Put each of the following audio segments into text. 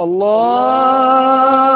اللہ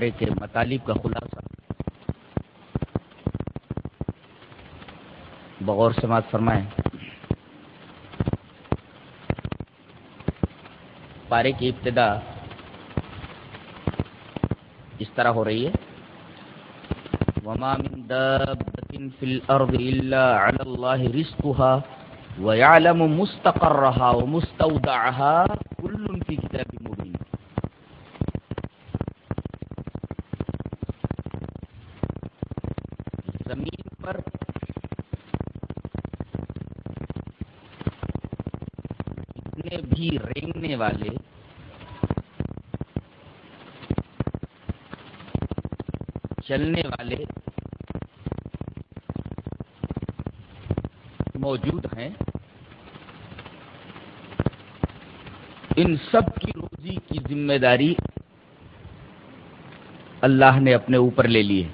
میں پارے کے مطالب کا خلاصہ۔ بغور سماعت فرمائیں۔ پارے کی ابتدا اس طرح ہو رہی ہے۔ وما من دابة في الأرض إلا على الله رزقها ويعلم مستقرها ومستودعها كل في كتاب مبين زمین پر جتنے بھی رینگنے والے چلنے والے موجود ہیں۔ ان سب کی روزی کی ذمہ داری اللہ نے اپنے اوپر لے لی ہے۔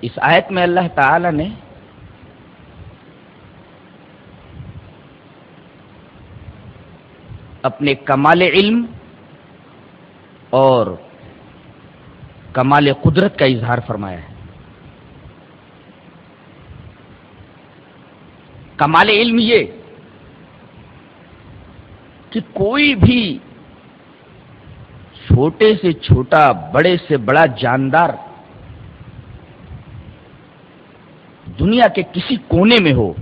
اس آیت میں اللہ تعالی نے اپنے کمال علم اور کمال قدرت کا اظہار فرمایا ہے۔ کمال علم یہ کہ کوئی بھی چھوٹے سے چھوٹا، بڑے سے بڑا جاندار دنیا کے کسی کونے میں ہو،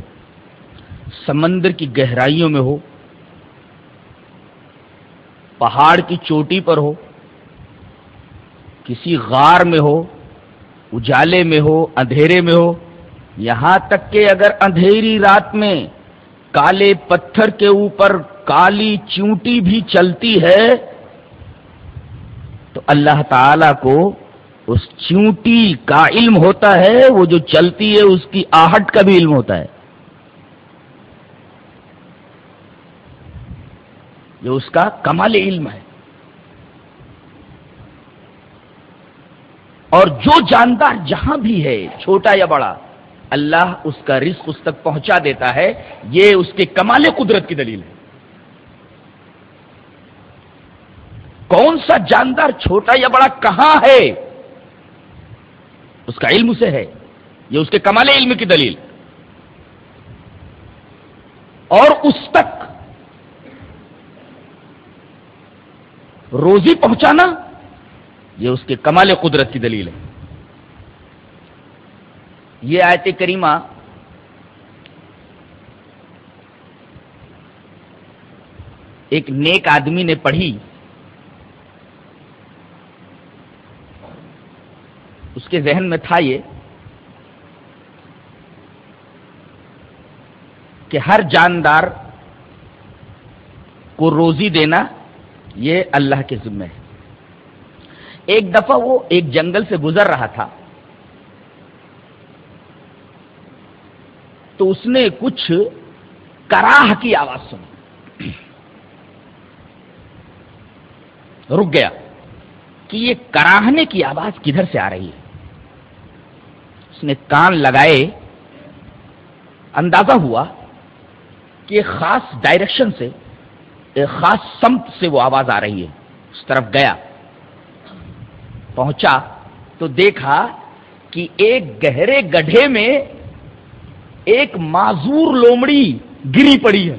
سمندر کی گہرائیوں میں ہو پہاڑ کی چوٹی پر ہو، کسی غار میں ہو، اجالے میں ہو، اندھیرے میں ہو، یہاں تک کہ اگر اندھیری رات میں کالے پتھر کے اوپر کالی چونٹی بھی چلتی ہے، تو اللہ تعالی کو اس چونٹی کا علم ہوتا ہے، وہ جو چلتی ہے اس کی آہٹ کا بھی علم ہوتا ہے۔ جو اس کا کمال علم ہے۔ اور جو جاندار جہاں بھی ہے، چھوٹا یا بڑا، اللہ اس کا رزق اس تک پہنچا دیتا ہے۔ یہ اس کے کمال قدرت کی دلیل ہے۔ کون سا جاندار چھوٹا یا بڑا کہاں ہے؟ اس کا علم اسے ہے۔ یہ اس کے کمال علم کی دلیل۔ اور اس تک روزی پہنچانا یہ اس کے کمال قدرت کی دلیل ہے۔ یہ آیت کریمہ ایک نیک آدمی نے پڑھی۔ اس کے ذہن میں تھا یہ کہ ہر جاندار کو روزی دینا یہ اللہ کے ذمہ ہے۔ ایک دفعہ وہ ایک جنگل سے گزر رہا تھا۔ تو اس نے کچھ کراہ کی آواز سنی۔ رک گیا کہ یہ کراہنے کی آواز کدھر سے آ رہی ہے؟ اس نے کان لگائے۔ اندازہ ہوا کہ خاص ڈائریکشن سے ایک خاص سمت سے وہ آواز آ رہی ہے۔ اس طرف گیا۔ پہنچا تو دیکھا کہ ایک گہرے گڈھے میں ایک معذور لومڑی گری پڑی ہے۔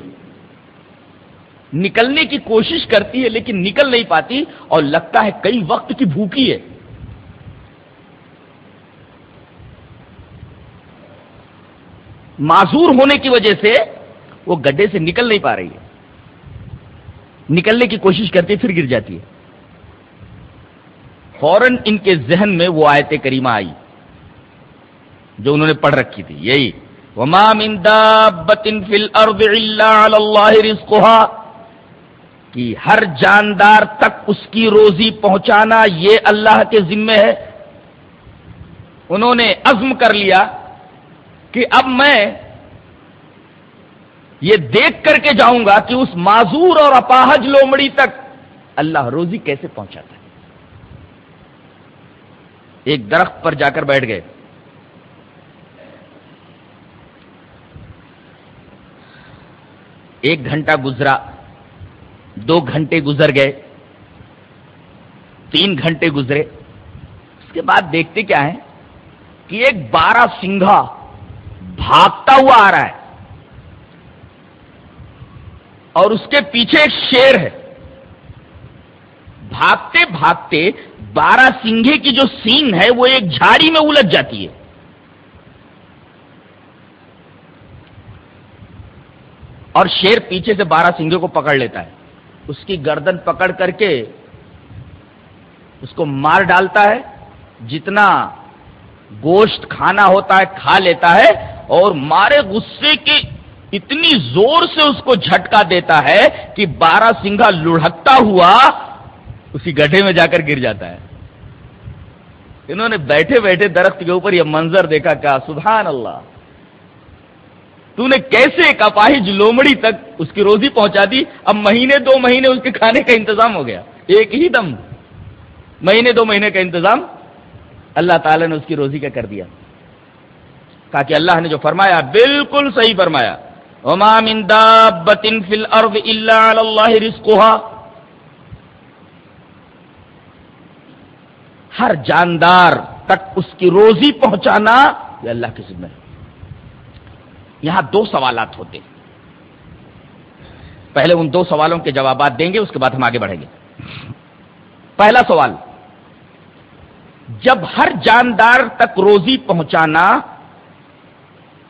نکلنے کی کوشش کرتی ہے لیکن نکل نہیں پاتی اور لگتا ہے کئی وقت کی بھوکی ہے۔ معذور ہونے کی وجہ سے وہ گڈھے سے نکل نہیں پا رہی ہے۔ نکلنے کی کوشش کرتی ہے پھر گر جاتی ہے۔ فوراً ان کے ذہن میں وہ آیت کریمہ آئی، جو انہوں نے پڑھ رکھی تھی۔ یہی، وما من فی الارض الا علی اللہ رزقها۔ کہ ہر جاندار تک اس کی روزی پہنچانا یہ اللہ کے ذمے ہے۔ انہوں نے عزم کر لیا کہ اب میں یہ دیکھ کر کے جاؤں گا کہ اس معذور اور اپاہج لومڑی تک اللہ روزی کیسے پہنچاتا ہے؟ ایک درخت پر جا کر بیٹھ گئے۔ ایک گھنٹہ گزرا، دو گھنٹے گزر گئے، تین گھنٹے گزرے۔ اس کے بعد دیکھتے کیا ہے کہ ایک بارہ سنگھا بھاگتا ہوا آ رہا ہے۔ اور اس کے پیچھے ایک شیر ہے۔ بھاگتے بھاگتے بارہ سنگھے کی جو سینگ ہے وہ ایک جھاڑی میں الجھ جاتی ہے۔ اور شیر پیچھے سے بارہ سنگھے کو پکڑ لیتا ہے۔ اس کی گردن پکڑ کر کے اس کو مار ڈالتا ہے۔ جتنا گوشت کھانا ہوتا ہے کھا لیتا ہے اور مارے غصے کے اتنی زور سے اس کو جھٹکا دیتا ہے کہ بارہ سنگھا لڑھکتا ہوا اسی گڈھے میں جا کر گر جاتا ہے۔ انہوں نے بیٹھے بیٹھے درخت کے اوپر یہ منظر دیکھا کیا سبحان اللہ۔ تو نے کیسے ایک اپاہج لومڑی تک اس کی روزی پہنچا دی؟ اب مہینے، دو مہینے اس کے کھانے کا انتظام ہو گیا۔ ایک ہی دم۔ مہینے، دو مہینے کا انتظام۔ اللہ تعالی نے اس کی روزی کا کر دیا۔ کہا کہ اللہ نے جو فرمایا، بالکل صحیح فرمایا۔ ہر جاندار تک اس کی روزی پہنچانا یہ اللہ کی ذمہ ہے۔ یہاں دو سوالات ہوتے ہیں۔ پہلے ان دو سوالوں کے جوابات دیں گے، اس کے بعد ہم آگے بڑھیں گے۔ پہلا سوال، جب ہر جاندار تک روزی پہنچانا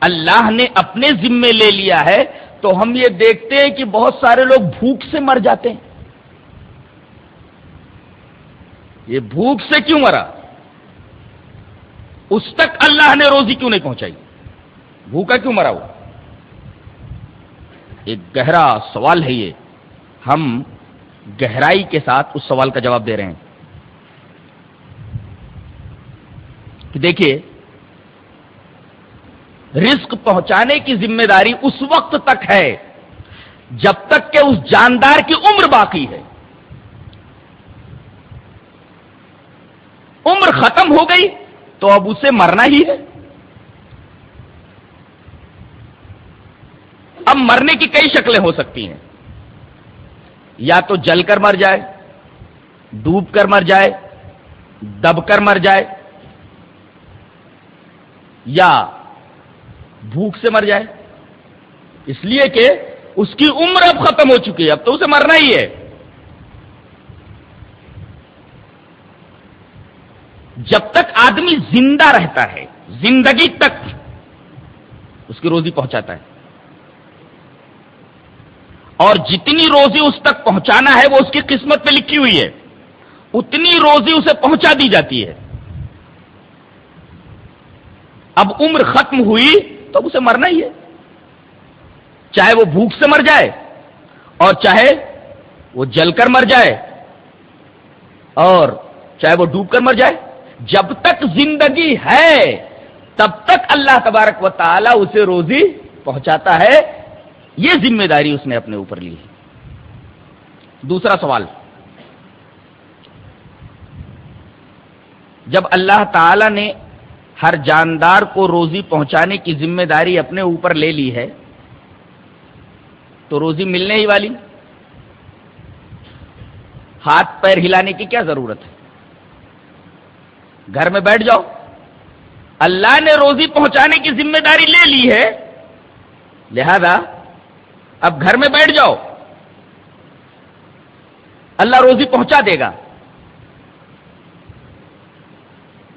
اللہ نے اپنے ذمے لے لیا ہے تو ہم یہ دیکھتے ہیں کہ بہت سارے لوگ بھوک سے مر جاتے ہیں۔ یہ بھوک سے کیوں مرا؟ اس تک اللہ نے روزی کیوں نہیں پہنچائی؟ بھوکا کیوں مرا ہوا ایک گہرا سوال ہے یہ۔ ہم گہرائی کے ساتھ اس سوال کا جواب دے رہے ہیں۔ کہ دیکھیے رزق پہنچانے کی ذمہ داری اس وقت تک ہے جب تک کہ اس جاندار کی عمر باقی ہے۔ عمر ختم ہو گئی تو اب اسے مرنا ہی ہے۔ اب مرنے کی کئی شکلیں ہو سکتی ہیں۔ یا تو جل کر مر جائے، ڈوب کر مر جائے، دب کر مر جائے، یا بھوک سے مر جائے۔ اس لیے کہ اس کی عمر اب ختم ہو چکی ہے، اب تو اسے مرنا ہی ہے۔ جب تک آدمی زندہ رہتا ہے، زندگی تک اس کی روزی پہنچاتا ہے۔ اور جتنی روزی اس تک پہنچانا ہے، وہ اس کی قسمت پہ لکھی ہوئی ہے۔ اتنی روزی اسے پہنچا دی جاتی ہے۔ اب عمر ختم ہوئی تو اب اسے مرنا ہی ہے۔ چاہے وہ بھوک سے مر جائے اور چاہے وہ جل کر مر جائے اور چاہے وہ ڈوب کر مر جائے، جب تک زندگی ہے، تب تک اللہ تبارک و تعالی اسے روزی پہنچاتا ہے۔ یہ ذمہ داری اس نے اپنے اوپر لی۔ دوسرا سوال۔ جب اللہ تعالی نے ہر جاندار کو روزی پہنچانے کی ذمہ داری اپنے اوپر لے لی ہے تو روزی ملنے ہی والی ہاتھ پیر ہلانے کی کیا ضرورت ہے؟ گھر میں بیٹھ جاؤ۔ اللہ نے روزی پہنچانے کی ذمہ داری لے لی ہے۔ لہذا اب گھر میں بیٹھ جاؤ۔ اللہ روزی پہنچا دے گا۔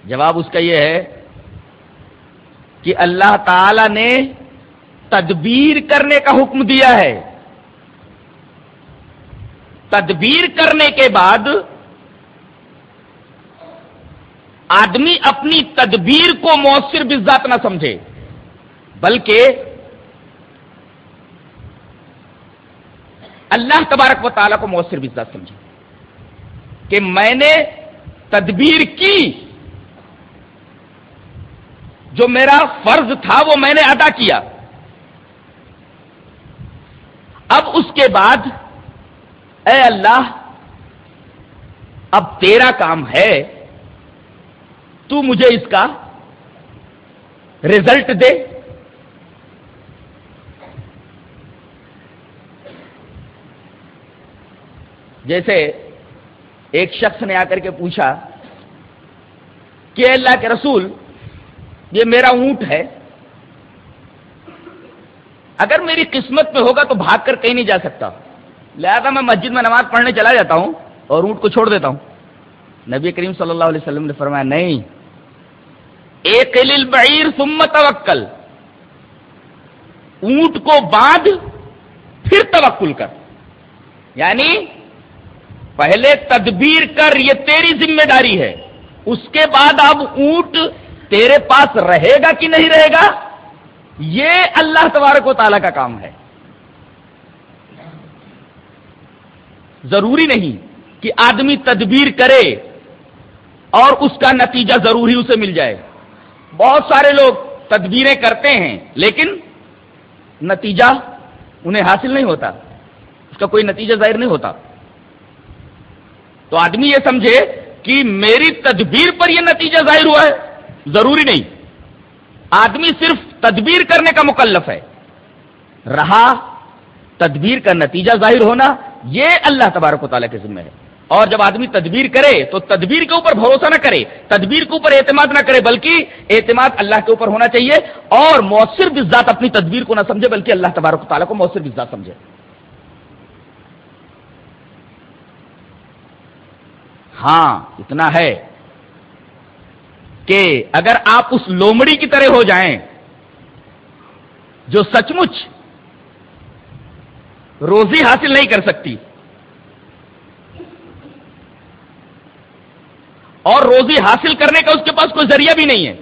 جواب اس کا یہ ہے کہ اللہ تعالی نے تدبیر کرنے کا حکم دیا ہے۔ تدبیر کرنے کے بعد آدمی اپنی تدبیر کو مؤثر بزات نہ سمجھے، بلکہ اللہ تبارک و تعالیٰ کو مؤثر بزات سمجھے کہ میں نے تدبیر کی۔ جو میرا فرض تھا وہ میں نے ادا کیا۔ اب اس کے بعد، اے اللہ، اب تیرا کام ہے، تو مجھے اس کا رزلٹ دے۔ جیسے ایک شخص نے آ کر کے پوچھا کہ اللہ کے رسول یہ میرا اونٹ ہے۔ اگر میری قسمت میں ہوگا تو بھاگ کر کہیں نہیں جا سکتا۔ لہذا میں مسجد میں نماز پڑھنے چلا جاتا ہوں اور اونٹ کو چھوڑ دیتا ہوں۔ نبی کریم صلی اللہ علیہ وسلم نے فرمایا، نہیں۔ ایک بعیر سمت توکل اونٹ کو باندھ، پھر توکل کر۔ یعنی پہلے تدبیر کر، یہ تیری ذمہ داری ہے۔ اس کے بعد اب اونٹ تیرے پاس رہے گا کہ نہیں رہے گا؟ یہ اللہ تبارک و تعالیٰ کا کام ہے۔ ضروری نہیں کہ آدمی تدبیر کرے اور اس کا نتیجہ ضروری اسے مل جائے۔ بہت سارے لوگ تدبیریں کرتے ہیں، لیکن نتیجہ انہیں حاصل نہیں ہوتا۔ اس کا کوئی نتیجہ ظاہر نہیں ہوتا۔ تو آدمی یہ سمجھے کہ میری تدبیر پر یہ نتیجہ ظاہر ہوا ہے۔ ضروری نہیں۔ آدمی صرف تدبیر کرنے کا مکلف ہے۔ رہا، تدبیر کا نتیجہ ظاہر ہونا، یہ اللہ تبارک و تعالیٰ کے ذمہ ہے۔ اور جب آدمی تدبیر کرے، تو تدبیر کے اوپر بھروسہ نہ کرے، تدبیر کے اوپر اعتماد نہ کرے، بلکہ اعتماد اللہ کے اوپر ہونا چاہیے۔ اور مؤثر بزاد اپنی تدبیر کو نہ سمجھے، بلکہ اللہ تبارک و تعالیٰ کو مؤثر بزاد سمجھے۔ ہاں اتنا ہے۔ کہ اگر آپ اس لومڑی کی طرح ہو جائیں جو سچ مچ روزی حاصل نہیں کر سکتی اور روزی حاصل کرنے کا اس کے پاس کوئی ذریعہ بھی نہیں ہے،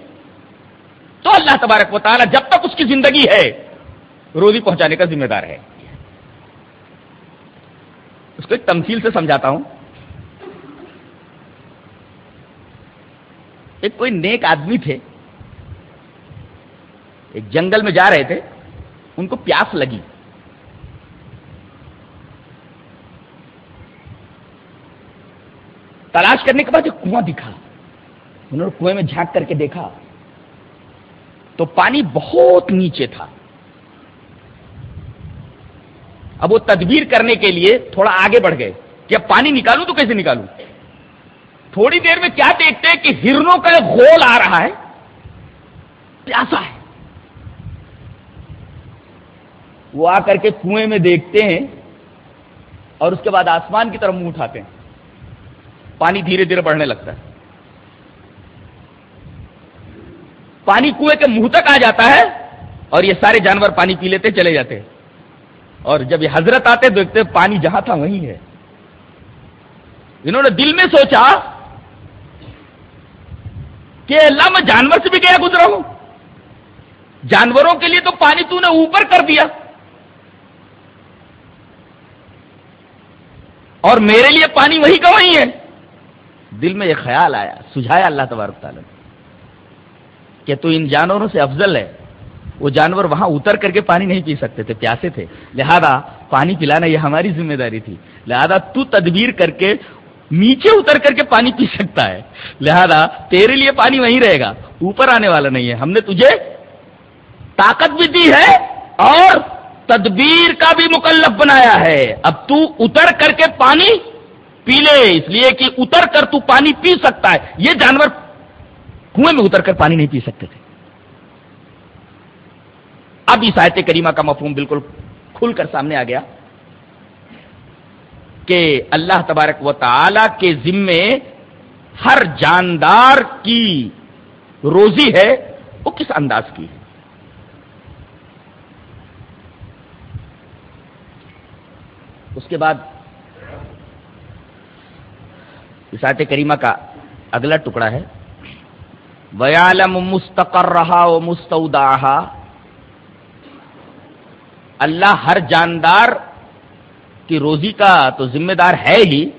تو اللہ تبارک و تعالیٰ جب تک اس کی زندگی ہے، روزی پہنچانے کا ذمہ دار ہے۔ اس کو ایک تمثیل سے سمجھاتا ہوں۔ ایک کوئی نیک آدمی تھے، ایک جنگل میں جا رہے تھے، ان کو پیاس لگی۔ تلاش کرنے کے بعد ایک کنواں دکھا، انہوں نے کنویں میں جھانک کر کے دیکھا۔ تو پانی بہت نیچے تھا۔ اب وہ تدبیر کرنے کے لیے تھوڑا آگے بڑھ گئے کہ اب پانی نکالوں تو کیسے نکالوں؟ تھوڑی دیر میں کیا دیکھتے ہیں کہ ہرنوں کا ایک گول آ رہا ہے؟ پیاسا ہے۔ وہ آ کر کے کنویں میں دیکھتے ہیں اور اس کے بعد آسمان کی طرف منہ اٹھاتے ہیں۔ پانی دھیرے دھیرے بڑھنے لگتا ہے۔ پانی کنویں کے منہ تک آ جاتا ہے اور یہ سارے جانور پانی پی لیتے چلے جاتے ہیں۔ اور جب یہ حضرت آتے دیکھتے پانی جہاں تھا وہیں ہے۔ انہوں نے دل میں سوچا کہ اللہ میں جانور سے بھی گیا گزرا ہوں۔ جانوروں کے لیے تو پانی تو نے اوپر کر دیا۔ اور میرے لیے پانی وہی کا وہی ہے۔ دل میں یہ خیال آیا، سجھایا اللہ تبارک تعالیٰ نے کہ تو ان جانوروں سے افضل ہے۔ وہ جانور وہاں اتر کر کے پانی نہیں پی سکتے تھے، پیاسے تھے۔ لہذا پانی پلانا یہ ہماری ذمہ داری تھی۔ لہذا تو تدبیر کر کے نیچے اتر کر کے پانی پی سکتا ہے۔ لہذا تیرے لیے پانی وہیں رہے گا۔ اوپر آنے والا نہیں ہے۔ ہم نے تجھے طاقت بھی دی ہے اور تدبیر کا بھی مکلف بنایا ہے۔ اب تو اتر کر کے پانی پی لے۔ اس لیے کہ اتر کر تو پانی پی سکتا ہے۔ یہ جانور کنویں میں اتر کر پانی نہیں پی سکتے تھے۔ اب اس آیت کریمہ کا مفہوم بالکل کھل کر سامنے آ گیا۔ کہ اللہ تبارک و تعالی کے ذمے ہر جاندار کی روزی ہے، وہ کس انداز کی ہے؟ اس کے بعد اسات کریمہ کا اگلا ٹکڑا ہے۔ ویالم مستقر رہا و مستعودا اللہ ہر جاندار کی روزی کا تو ذمہ دار ہے ہی۔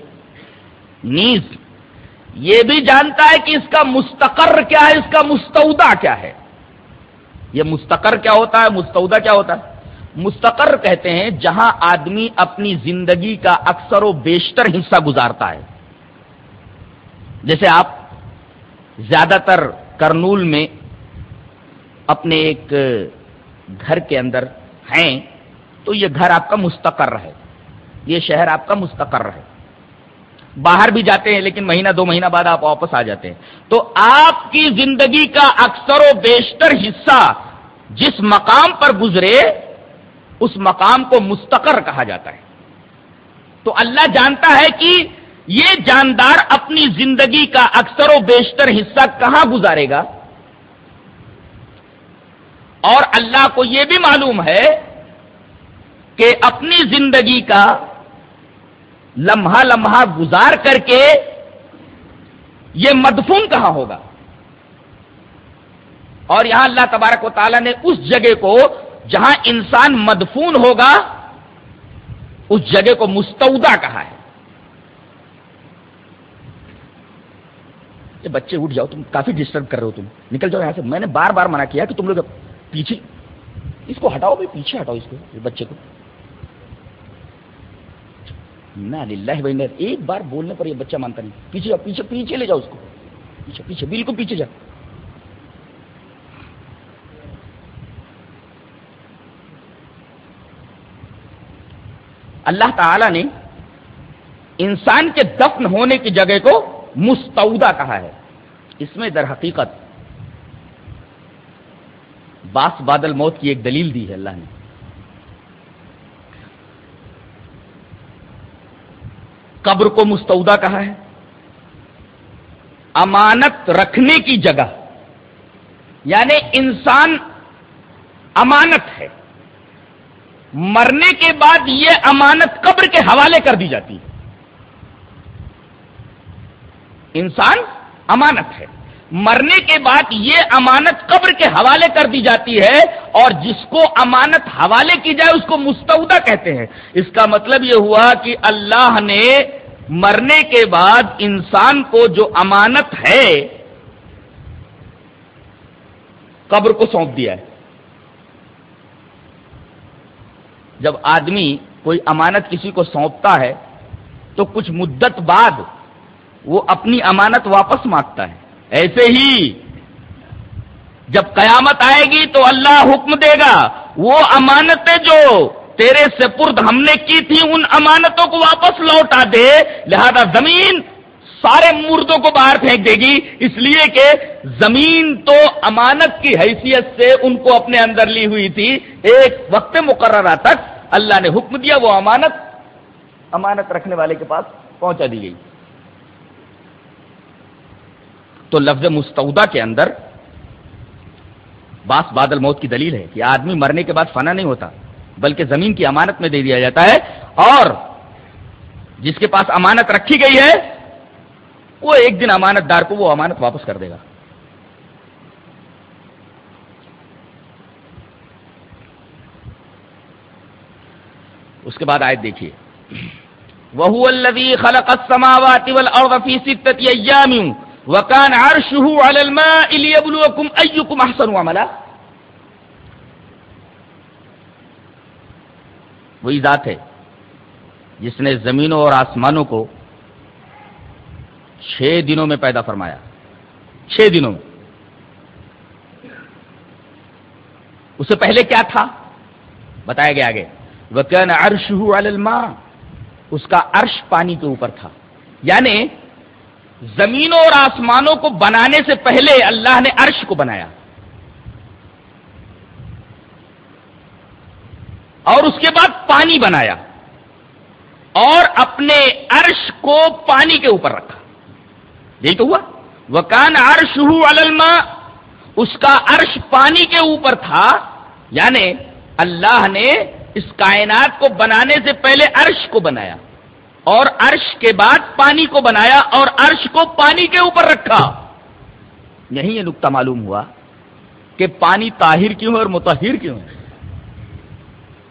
نیز، یہ بھی جانتا ہے کہ اس کا مستقر کیا ہے، اس کا مستعودا کیا ہے۔ یہ مستقر کیا ہوتا ہے مستعودا کیا ہوتا ہے؟ مستقر کہتے ہیں جہاں آدمی اپنی زندگی کا اکثر و بیشتر حصہ گزارتا ہے۔ جیسے آپ زیادہ تر کرنول میں اپنے ایک گھر کے اندر ہیں، تو یہ گھر آپ کا مستقر ہے۔ یہ شہر آپ کا مستقر ہے باہر بھی جاتے ہیں لیکن مہینہ دو مہینہ بعد آپ واپس آ جاتے ہیں۔ تو آپ کی زندگی کا اکثر و بیشتر حصہ جس مقام پر گزرے، اس مقام کو مستقر کہا جاتا ہے۔ تو اللہ جانتا ہے کہ یہ جاندار اپنی زندگی کا اکثر و بیشتر حصہ کہاں گزارے گا؟ اور اللہ کو یہ بھی معلوم ہے کہ اپنی زندگی کا لمحہ لمحہ گزار کر کے یہ مدفون کہاں ہوگا؟ اور یہاں اللہ تبارک و تعالیٰ نے اس جگہ کو جہاں انسان مدفون ہوگا، اس جگہ کو مستعودہ کہا ہے۔ بچے اٹھ جاؤ، تم کافی ڈسٹرب کر رہے ہو تم۔ نکل جاؤ یہاں سے۔ میں نے بار بار منع کیا کہ تم لوگ پیچھے اس کو ہٹاؤ بھائی، پیچھے ہٹاؤ اس کو بچے کو۔ نہ ایک بار بولنے پر یہ بچہ مانتا نہیں۔ پیچھے جاؤ، پیچھے پیچھے لے جاؤ اس کو۔ پیچھے پیچھے، بالکل پیچھے جاؤ۔ اللہ تعالی نے انسان کے دفن ہونے کی جگہ کو مستعودہ کہا ہے۔ اس میں در حقیقت باس بادل موت کی ایک دلیل دی ہے اللہ نے۔ قبر کو مستعودہ کہا ہے۔ امانت رکھنے کی جگہ یعنی انسان امانت ہے۔ مرنے کے بعد یہ امانت قبر کے حوالے کر دی جاتی ہے۔ انسان امانت ہے۔ مرنے کے بعد یہ امانت قبر کے حوالے کر دی جاتی ہے اور جس کو امانت حوالے کی جائے اس کو مستعودہ کہتے ہیں۔ اس کا مطلب یہ ہوا کہ اللہ نے مرنے کے بعد انسان کو جو امانت ہے، قبر کو سونپ دیا ہے۔ جب آدمی کوئی امانت کسی کو سونپتا ہے، تو کچھ مدت بعد وہ اپنی امانت واپس مانگتا ہے۔ ایسے ہی جب قیامت آئے گی تو اللہ حکم دے گا، وہ امانتیں جو تیرے سپرد ہم نے کی تھی، ان امانتوں کو واپس لوٹا دے، لہذا زمین سارے مردوں کو باہر پھینک دے گی۔ اس لیے کہ زمین تو امانت کی حیثیت سے ان کو اپنے اندر لی ہوئی تھی۔ ایک وقت مقررہ تک اللہ نے حکم دیا، وہ امانت امانت رکھنے والے کے پاس پہنچا دی گئی۔ تو لفظ مستعودہ کے اندر باس بادل موت کی دلیل ہے کہ آدمی مرنے کے بعد فنا نہیں ہوتا، بلکہ زمین کی امانت میں دے دیا جاتا ہے اور جس کے پاس امانت رکھی گئی ہے، وہ ایک دن امانت دار کو وہ امانت واپس کر دے گا۔ اس کے بعد آیت دیکھیے۔ وہ الذي خلق السماوات والارض في سته ايام وكان عرشه على الماء ليبلوكم ايكم احسن عملا وہی ذات ہے جس نے زمینوں اور آسمانوں کو چھ دنوں میں پیدا فرمایا۔ چھ دنوں میں۔ اس سے پہلے کیا تھا؟ بتایا گیا آگے۔ وہ عرش الماء۔ اس کا عرش پانی کے اوپر تھا۔ یعنی زمینوں اور آسمانوں کو بنانے سے پہلے اللہ نے عرش کو بنایا۔ اور اس کے بعد پانی بنایا۔ اور اپنے عرش کو پانی کے اوپر رکھا۔ یہی تو ہوا۔ وہ کان ارش الما اس کا عرش پانی کے اوپر تھا۔ یعنی اللہ نے اس کائنات کو بنانے سے پہلے عرش کو بنایا۔ اور عرش کے بعد پانی کو بنایا اور عرش کو پانی کے اوپر رکھا۔ یہی یہ نقطہ معلوم ہوا کہ پانی طاہر کیوں ہے اور متحر کیوں ہے۔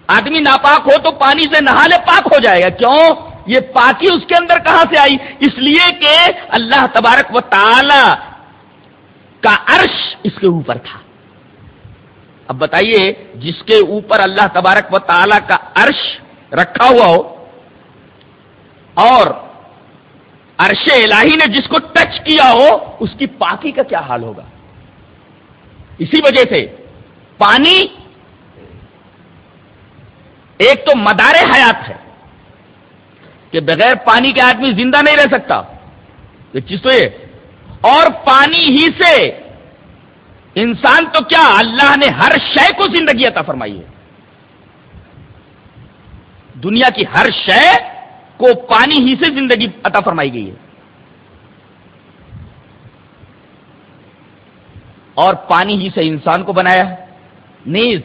آدمی ناپاک ہو تو پانی سے نہا لے پاک ہو جائے گا۔ کیوں؟ یہ پاکی اس کے اندر کہاں سے آئی؟ اس لیے کہ اللہ تبارک و تعالی کا عرش اس کے اوپر تھا۔ اب بتائیے، جس کے اوپر اللہ تبارک و تعالی کا عرش رکھا ہوا ہو اور عرش الہی نے جس کو ٹچ کیا ہو، اس کی پاکی کا کیا حال ہوگا؟ اسی وجہ سے پانی ایک تو مدار حیات ہے کہ بغیر پانی کے آدمی زندہ نہیں رہ سکتا ایک چیز تو یہ۔ اور پانی ہی سے انسان تو کیا اللہ نے ہر شے کو زندگی عطا فرمائی ہے؟ دنیا کی ہر شے کو پانی ہی سے زندگی عطا فرمائی گئی ہے۔ اور پانی ہی سے انسان کو بنایا۔ ہے نیز،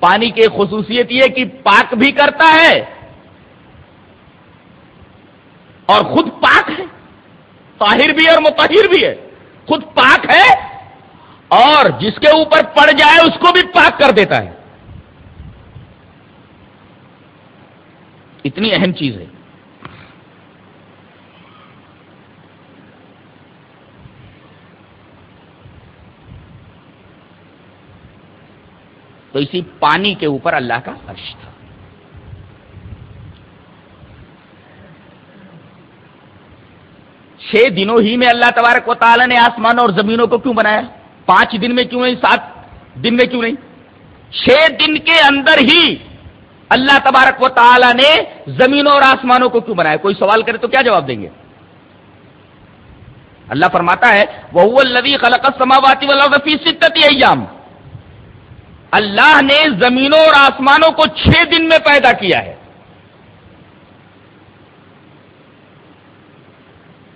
پانی کی خصوصیت یہ کہ پاک بھی کرتا ہے۔ اور خود پاک ہے۔ طاہر بھی اور متحر بھی ہے۔ خود پاک ہے۔ اور جس کے اوپر پڑ جائے، اس کو بھی پاک کر دیتا ہے۔ اتنی اہم چیز ہے۔ تو اسی پانی کے اوپر اللہ کا عرش تھا۔ چھ دنوں ہی میں اللہ تبارک و تعالی نے آسمان اور زمینوں کو کیوں بنایا؟ پانچ دن میں کیوں نہیں؟ سات دن میں کیوں نہیں؟ چھ دن کے اندر ہی اللہ تبارک و تعالی نے زمینوں اور آسمانوں کو کیوں بنایا؟ کوئی سوال کرے تو کیا جواب دیں گے؟ اللہ فرماتا ہے وہ لوی خلق سماواتی ایام اللہ نے زمینوں اور آسمانوں کو چھ دن میں پیدا کیا ہے۔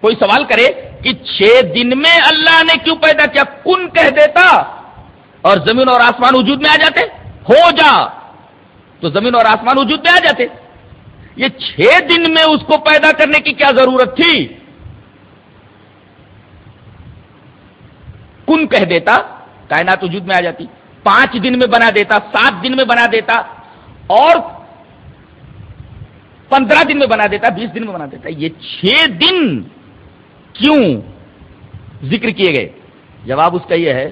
کوئی سوال کرے کہ چھ دن میں اللہ نے کیوں پیدا کیا؟ کن کہہ دیتا؟ اور زمین اور آسمان وجود میں آ جاتے؟ ہو جا۔ تو زمین اور آسمان وجود میں آ جاتے۔ یہ چھ دن میں اس کو پیدا کرنے کی کیا ضرورت تھی؟ کن کہہ دیتا؟ کائنات وجود میں آ جاتی۔ پانچ دن میں بنا دیتا، سات دن میں بنا دیتا اور پندرہ دن میں بنا دیتا، بیس دن میں بنا دیتا۔ یہ چھ دن کیوں ذکر کیے گئے؟ جواب اس کا یہ ہے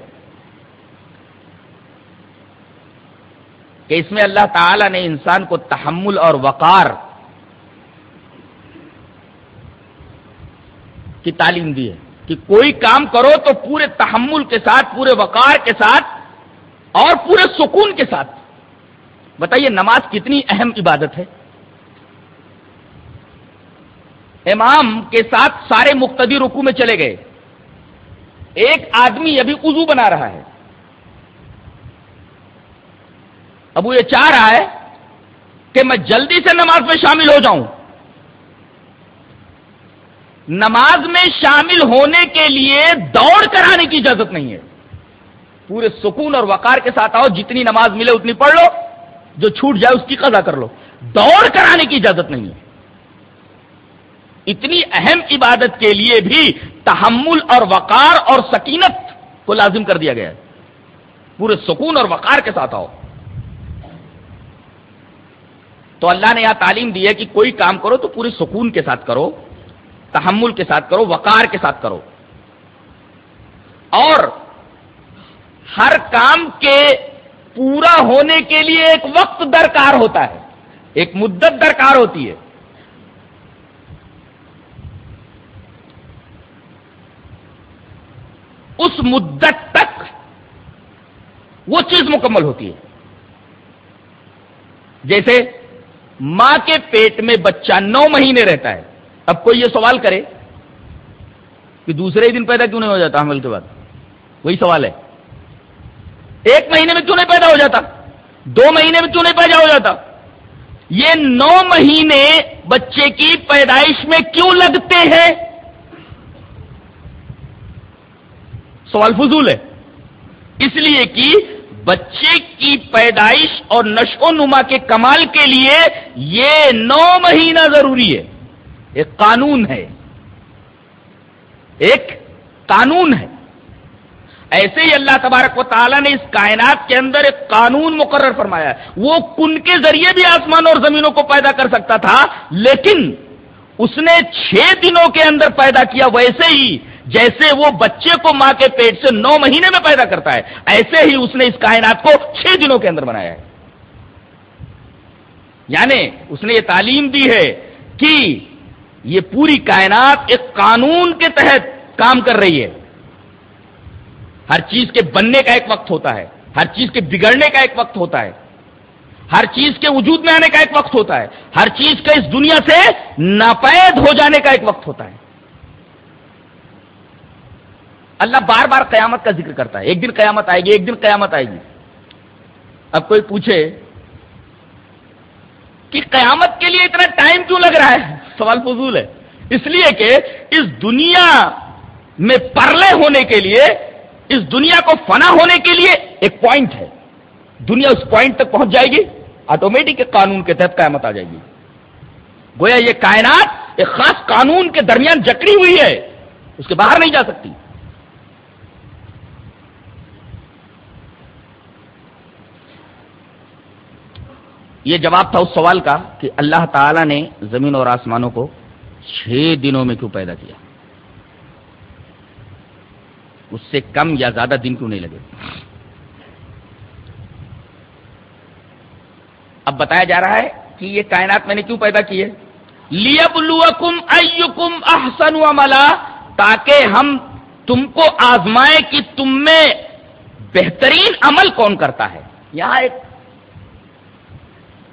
کہ اس میں اللہ تعالی نے انسان کو تحمل اور وقار کی تعلیم دی ہے کہ کوئی کام کرو تو پورے تحمل کے ساتھ، پورے وقار کے ساتھ اور پورے سکون کے ساتھ۔ بتائیے نماز کتنی اہم عبادت ہے؟ امام کے ساتھ سارے مقتدی رکو میں چلے گئے۔ ایک آدمی ابھی وضو بنا رہا ہے۔ اب وہ یہ چاہ رہا ہے کہ میں جلدی سے نماز میں شامل ہو جاؤں۔ نماز میں شامل ہونے کے لیے دوڑ کرانے کی اجازت نہیں ہے۔ پورے سکون اور وقار کے ساتھ آؤ، جتنی نماز ملے اتنی پڑھ لو۔ جو چھوٹ جائے اس کی قضا کر لو۔ دوڑ کرانے کی اجازت نہیں ہے۔ اتنی اہم عبادت کے لیے بھی تحمل اور وقار اور سکینت کو لازم کر دیا گیا ہے۔ پورے سکون اور وقار کے ساتھ آؤ۔ تو اللہ نے یہاں تعلیم دی ہے کہ کوئی کام کرو تو پورے سکون کے ساتھ کرو، تحمل کے ساتھ کرو، وقار کے ساتھ کرو۔ اور ہر کام کے پورا ہونے کے لیے ایک وقت درکار ہوتا ہے، ایک مدت درکار ہوتی ہے۔ اس مدت تک وہ چیز مکمل ہوتی ہے۔ جیسے ماں کے پیٹ میں بچہ نو مہینے رہتا ہے، اب کوئی یہ سوال کرے کہ دوسرے ہی دن پیدا کیوں نہیں ہو جاتا حمل کے بعد؟ وہی سوال ہے۔ ایک مہینے میں کیوں نہیں پیدا ہو جاتا؟ دو مہینے میں کیوں نہیں پیدا ہو جاتا؟ یہ نو مہینے بچے کی پیدائش میں کیوں لگتے ہیں؟ سوال فضول ہے۔ اس لیے کہ بچے کی پیدائش اور نشو و نما کے کمال کے لیے یہ نو مہینہ ضروری ہے۔ ایک قانون ہے۔ ایک قانون ہے۔ ایسے ہی اللہ تبارک و تعالیٰ نے اس کائنات کے اندر ایک قانون مقرر فرمایا ہے۔ وہ کن کے ذریعے بھی آسمان اور زمینوں کو پیدا کر سکتا تھا، لیکن اس نے چھ دنوں کے اندر پیدا کیا ویسے ہی، جیسے وہ بچے کو ماں کے پیٹ سے نو مہینے میں پیدا کرتا ہے، ایسے ہی اس نے اس کائنات کو چھ دنوں کے اندر بنایا ہے۔ یعنی اس نے یہ تعلیم دی ہے کہ یہ پوری کائنات ایک قانون کے تحت کام کر رہی ہے۔ ہر چیز کے بننے کا ایک وقت ہوتا ہے، ہر چیز کے بگڑنے کا ایک وقت ہوتا ہے۔ ہر چیز کے وجود میں آنے کا ایک وقت ہوتا ہے۔ ہر چیز کا اس دنیا سے ناپید ہو جانے کا ایک وقت ہوتا ہے۔ اللہ بار بار قیامت کا ذکر کرتا ہے۔ ایک دن قیامت آئے گی، ایک دن قیامت آئے گی۔ اب کوئی پوچھے کہ قیامت کے لیے اتنا ٹائم کیوں لگ رہا ہے؟ سوال فضول ہے۔ اس لیے کہ اس دنیا میں پرلے ہونے کے لیے اس دنیا کو فنا ہونے کے لیے ایک پوائنٹ ہے۔ دنیا اس پوائنٹ تک پہنچ جائے گی۔ آٹومیٹک قانون کے تحت قیامت آ جائے گی۔ گویا یہ کائنات ایک خاص قانون کے درمیان جکڑی ہوئی ہے۔ اس کے باہر نہیں جا سکتی۔ یہ جواب تھا اس سوال کا کہ اللہ تعالی نے زمین اور آسمانوں کو چھ دنوں میں کیوں پیدا کیا؟ اس سے کم یا زیادہ دن کیوں نہیں لگے؟ اب بتایا جا رہا ہے کہ یہ کائنات میں نے کیوں پیدا کی ہے؟ لیبلوکم ایکم احسن عملا، تاکہ ہم تم کو آزمائے کہ تم میں بہترین عمل کون کرتا ہے۔ یہاں ایک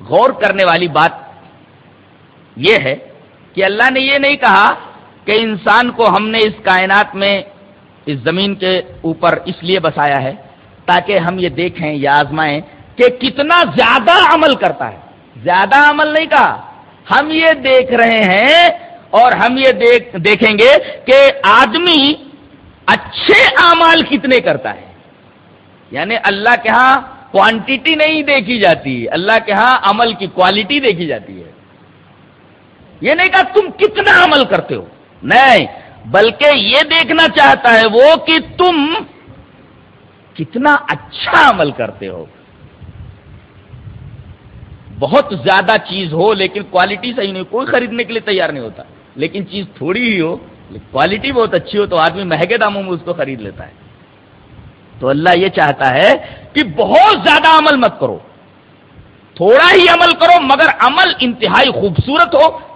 غور کرنے والی بات یہ ہے کہ اللہ نے یہ نہیں کہا کہ انسان کو ہم نے اس کائنات میں اس زمین کے اوپر اس لیے بسایا ہے تاکہ ہم یہ دیکھیں یا آزمائیں کہ کتنا زیادہ عمل کرتا ہے۔ زیادہ عمل نہیں کہا۔ ہم یہ دیکھ رہے ہیں اور ہم یہ دیکھ، دیکھیں گے کہ آدمی اچھے اعمال کتنے کرتا ہے۔ یعنی اللہ کے ہاں کوانٹیٹی نہیں دیکھی جاتی، اللہ کے ہاں عمل کی کوالٹی دیکھی جاتی ہے۔ یہ نہیں کہا تم کتنا عمل کرتے ہو۔ نہیں بلکہ یہ دیکھنا چاہتا ہے وہ کہ تم کتنا اچھا عمل کرتے ہو۔ بہت زیادہ چیز ہو لیکن کوالٹی صحیح نہیں، کوئی خریدنے کے لیے تیار نہیں ہوتا۔ لیکن چیز تھوڑی ہی ہو کوالٹی بہت اچھی ہو تو آدمی مہنگے داموں میں اس کو خرید لیتا ہے۔ تو اللہ یہ چاہتا ہے کہ بہت زیادہ عمل مت کرو۔ تھوڑا ہی عمل کرو مگر عمل انتہائی خوبصورت ہو۔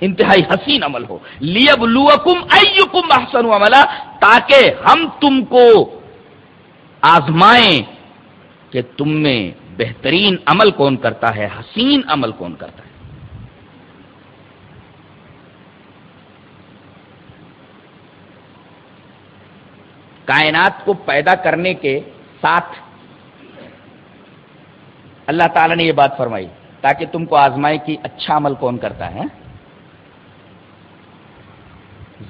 انتہائی حسین عمل ہو۔ لیب لوکم ایکم احسن عملا، تاکہ ہم تم کو آزمائیں کہ تم میں بہترین عمل کون کرتا ہے، حسین عمل کون کرتا ہے۔ کائنات کو پیدا کرنے کے ساتھ اللہ تعالی نے یہ بات فرمائی، تاکہ تم کو آزمائے کہ اچھا عمل کون کرتا ہے۔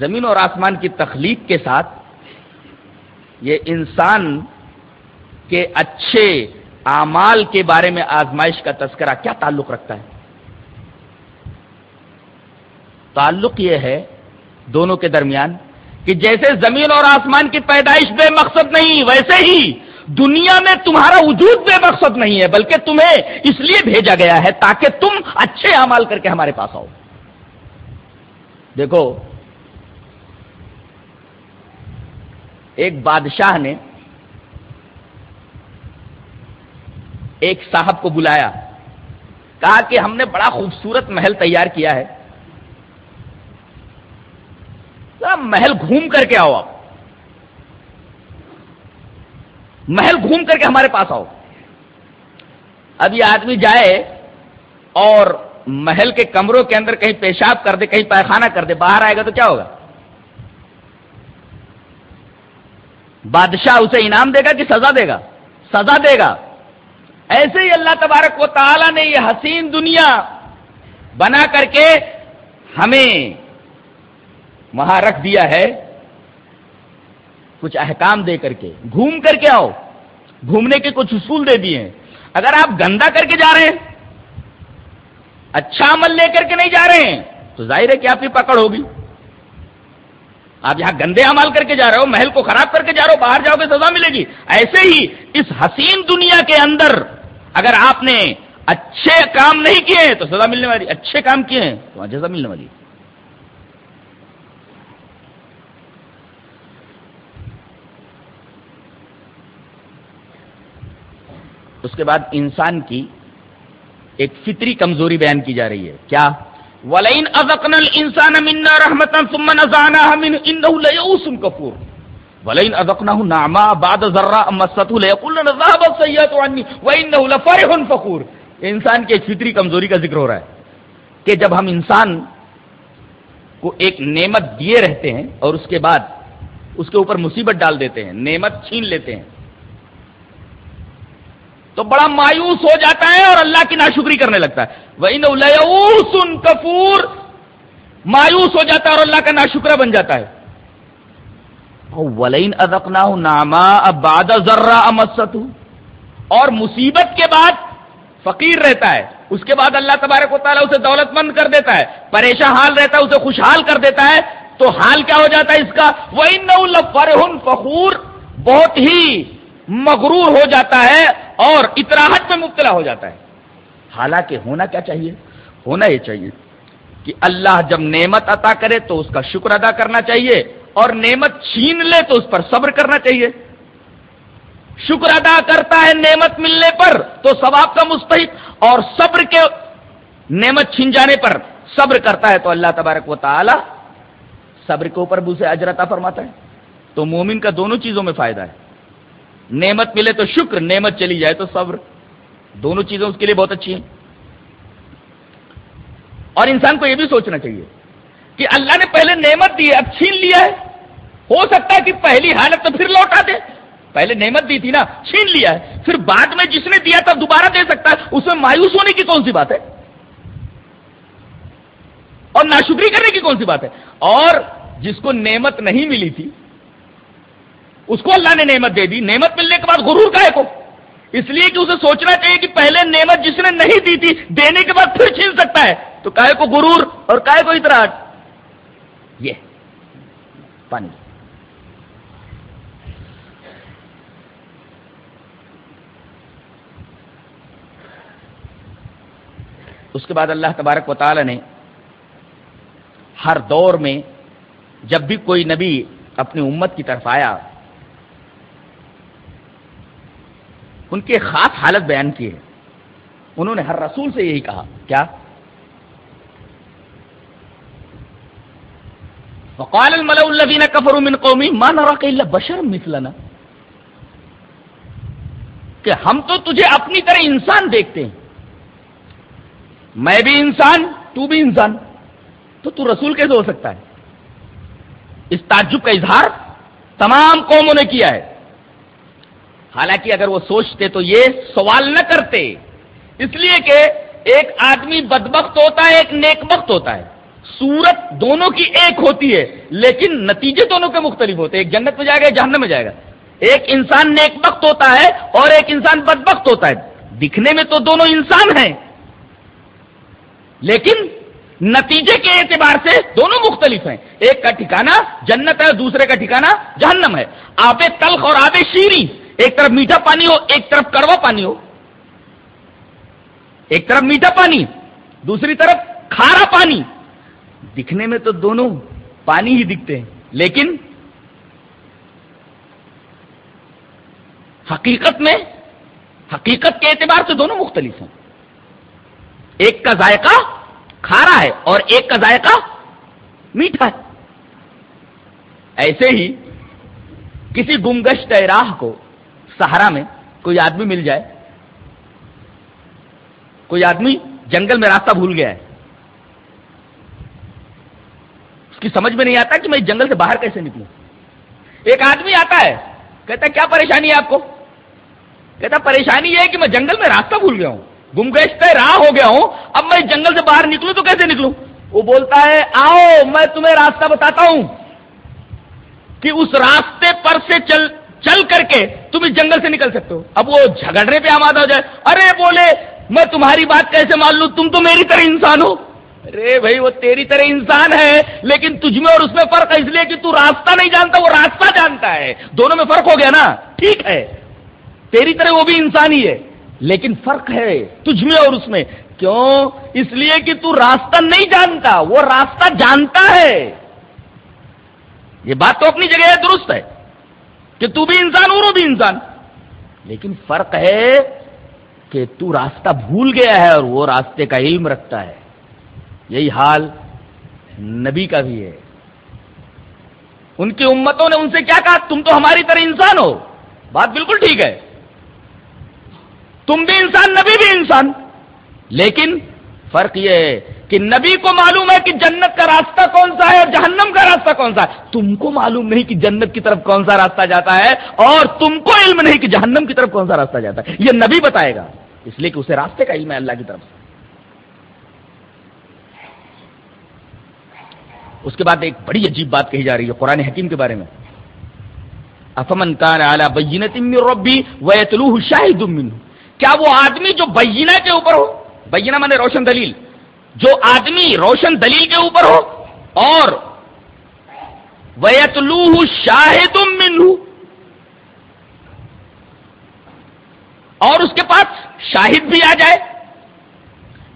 زمین اور آسمان کی تخلیق کے ساتھ یہ انسان کے اچھے اعمال کے بارے میں آزمائش کا تذکرہ کیا تعلق رکھتا ہے؟ تعلق یہ ہے دونوں کے درمیان کہ جیسے زمین اور آسمان کی پیدائش بے مقصد نہیں، ویسے ہی دنیا میں تمہارا وجود بے مقصد نہیں ہے، بلکہ تمہیں اس لیے بھیجا گیا ہے تاکہ تم اچھے اعمال کر کے ہمارے پاس آؤ۔ دیکھو ایک بادشاہ نے ایک صاحب کو بلایا، کہا کہ ہم نے بڑا خوبصورت محل تیار کیا ہے۔ محل گھوم کر کے آؤ آپ۔ محل گھوم کر کے ہمارے پاس آؤ۔ اب یہ آدمی جائے اور محل کے کمروں کے اندر کہیں پیشاب کر دے، کہیں پیخانہ کر دے، باہر آئے گا تو کیا ہوگا؟ بادشاہ اسے انعام دے گا کہ سزا دے گا؟ سزا دے گا۔ ایسے ہی اللہ تبارک و تعالی نے یہ حسین دنیا بنا کر کے ہمیں وہاں رکھ دیا ہے۔ کچھ احکام دے کر کے۔ گھوم کر کے آؤ۔ گھومنے کے کچھ اصول دے دیے۔ ہیں اگر آپ گندا کر کے جا رہے ہیں اچھا عمل لے کر کے نہیں جا رہے ہیں، تو ظاہر ہے کہ آپ کی پکڑ ہوگی۔ آپ یہاں گندے عمل کر کے جا رہے ہو، محل کو خراب کر کے جا رہے ہو، باہر جاؤ گے سزا ملے گی۔ ایسے ہی اس حسین دنیا کے اندر اگر آپ نے اچھے کام نہیں کیے تو سزا ملنے والی، اچھے کام کیے ہیں تو وہاں جزا ملنے والی۔ اس کے بعد انسان کی ایک فطری کمزوری بیان کی جا رہی ہے۔ کیا؟ ولئن اذقنا الانسان منا رحمتا ثم نزعناها من انه ليئوس كفور. ولئن اذقناه نعما بعد ذرا مسته ليقولن ذهب السيئات عني وانه لفرح فخور. انسان کی فطری کمزوری کا ذکر ہو رہا ہے کہ جب ہم انسان کو ایک نعمت دیے رہتے ہیں اور اس کے بعد اس کے اوپر مصیبت ڈال دیتے ہیں، نعمت چھین لیتے ہیں تو بڑا مایوس ہو جاتا ہے اور اللہ کی ناشکری کرنے لگتا ہے۔ وہ سن کپور مایوس ہو جاتا ہے اور اللہ کا ناشکرا بن جاتا ہے۔ ولین ادکنا ناما اباد ذرا امست اور مصیبت کے بعد فقیر رہتا ہے۔ اس کے بعد اللہ تبارک و تعالیٰ اسے دولت مند کر دیتا ہے۔ پریشان حال رہتا ہے، اسے خوشحال کر دیتا ہے۔ تو حال کیا ہو جاتا ہے اس کا؟ وہ فرحن فخور۔ بہت ہی مغرور ہو جاتا ہے۔ اور اطراحت میں مبتلا ہو جاتا ہے۔ حالانکہ ہونا کیا چاہیے؟ ہونا یہ چاہیے کہ اللہ جب نعمت عطا کرے تو اس کا شکر ادا کرنا چاہیے اور نعمت چھین لے تو اس پر صبر کرنا چاہیے۔ شکر ادا کرتا ہے نعمت ملنے پر تو ثواب کا مستحق اور صبر کے نعمت چھین جانے پر صبر کرتا ہے تو اللہ تبارک و تعالی صبر کے اوپر بھی اسے اجرتا فرماتا ہے۔ تو مومن کا دونوں چیزوں میں فائدہ ہے۔ نعمت ملے تو شکر، نعمت چلی جائے تو صبر۔ دونوں چیزیں اس کے لیے بہت اچھی ہیں۔ اور انسان کو یہ بھی سوچنا چاہیے کہ اللہ نے پہلے نعمت دی ہے، اب چھین لیا ہے۔ ہو سکتا ہے کہ پہلی حالت تو پھر لوٹا دے۔ پہلے نعمت دی تھی نا، چھین لیا ہے۔ پھر بعد میں جس نے دیا تھا، دوبارہ دے سکتا ہے۔ اس میں مایوس ہونے کی کون سی بات ہے؟ اور ناشکری کرنے کی کون سی بات ہے؟ اور جس کو نعمت نہیں ملی تھی اس کو اللہ نے نعمت دے دی۔ نعمت ملنے کے بعد غرور کا ہے کو؟ اس لیے کہ اسے سوچنا چاہیے کہ پہلے نعمت جس نے نہیں دی تھی، دینے کے بعد پھر چھین سکتا ہے۔ تو کائے کو غرور اور کائے کو اتنا یہ پانی۔ اس کے بعد اللہ تبارک و تعالی نے ہر دور میں جب بھی کوئی نبی اپنی امت کی طرف آیا ان کے خاص حالت بیان کی ہے۔ انہوں نے ہر رسول سے یہی کہا، کیا؟ وقال الملأ الذين كفروا من قومه، ما نراك الا بشر مثلنا۔ کہ ہم تو تجھے اپنی طرح انسان دیکھتے ہیں۔ میں بھی انسان، تو بھی انسان۔ تو تو رسول کیسے ہو سکتا ہے؟ اس تعجب کا اظہار تمام قوموں نے کیا ہے۔ حالانکہ اگر وہ سوچتے تو یہ سوال نہ کرتے۔ اس لیے کہ ایک آدمی بدبخت ہوتا ہے، ایک نیک بخت ہوتا ہے۔ سورت دونوں کی ایک ہوتی ہے، لیکن نتیجے دونوں کے مختلف ہوتے ہیں۔ ایک جنت میں جائے گا جہنم میں جائے گا۔ ایک انسان نیک بخت ہوتا ہے اور ایک انسان بدبخت ہوتا ہے۔ دکھنے میں تو دونوں انسان ہیں، لیکن نتیجے کے اعتبار سے دونوں مختلف ہیں۔ ایک کا ٹھکانا جنت ہے، دوسرے کا ٹھکانا جہنم ہے۔ آبے تلخ اور آبے شیری ایک طرف میٹھا پانی ہو، ایک طرف کڑوا پانی ہو۔ ایک طرف میٹھا پانی، دوسری طرف کھارا پانی۔ دکھنے میں تو دونوں پانی ہی دکھتے ہیں، لیکن حقیقت میں، حقیقت کے اعتبار سے دونوں مختلف ہیں۔ ایک کا ذائقہ کھارا ہے اور ایک کا ذائقہ میٹھا ہے۔ ایسے ہی کسی گمگشت راہ کو سہارا میں کوئی آدمی مل جائے، کوئی آدمی جنگل میں راستہ بھول گیا ہے۔ اس کی سمجھ میں نہیں آتا کہ میں جنگل سے باہر کیسے نکلوں۔ ایک آدمی آتا ہے، کہتا ہے، کیا پریشانی ہے آپ کو؟ کہتا پریشانی یہ ہے کہ میں جنگل میں راستہ بھول گیا ہوں گم راہ ہو گیا ہوں، اب میں جنگل سے باہر نکلوں تو کیسے نکلوں؟ وہ بولتا ہے، آؤ، میں تمہیں راستہ بتاتا ہوں کہ اس راستے پر سے چل چل کر کے تم اس جنگل سے نکل سکتے ہو۔ اب وہ جھگڑنے پہ آمادہ ہو جائے۔ ارے بولے، میں تمہاری بات کیسے مان لوں؟ تم تو میری طرح انسان ہو۔ ارے بھائی، وہ تیری طرح انسان ہے، لیکن تجھ میں اور اس میں فرق ہے، اس لیے کہ تو راستہ نہیں جانتا، وہ راستہ جانتا ہے۔ دونوں میں فرق ہو گیا نا؟ ٹھیک ہے۔ تیری طرح وہ بھی انسان ہی ہے۔ لیکن فرق ہے تجھ میں اور اس میں۔ کیوں؟ اس لیے کہ تو راستہ نہیں جانتا، وہ راستہ جانتا ہے۔ یہ بات تو اپنی جگہ ہے، درست ہے۔ کہ تو بھی انسان اور بھی انسان۔ لیکن فرق ہے کہ تو راستہ بھول گیا ہے اور وہ راستے کا علم رکھتا ہے۔ یہی حال نبی کا بھی ہے۔ ان کی امتوں نے ان سے کیا کہا؟ تم تو ہماری طرح انسان ہو۔ بات بالکل ٹھیک ہے۔ تم بھی انسان، نبی بھی انسان۔ لیکن فرق یہ ہے کہ نبی کو معلوم ہے کہ جنت کا راستہ کون سا ہے اور جہنم راستہ کون سا ہے؟ تم کو معلوم نہیں کہ جنت کی طرف کون سا راستہ جاتا ہے اور تم کو علم نہیں کہ جہنم کی طرف کون سا راستہ جاتا ہے۔ یہ نبی بتائے گا۔ اس لیے کہ اسے راستے کا علم ہے اللہ کی طرف۔ سے اس کے بعد ایک بڑی عجیب بات کہی جا رہی ہے قرآن حکیم کے بارے میں۔ افمن کان اعلیٰ بینت ربی ویتلوہ شاہد منہ۔ کیا وہ آدمی جو بینہ کے اوپر ہو؟ بینہ مانے روشن دلیل۔ جو آدمی روشن دلیل کے اوپر ہو اور ویتلوہ شاہد منہ اور اس کے پاس شاہد بھی آ جائے.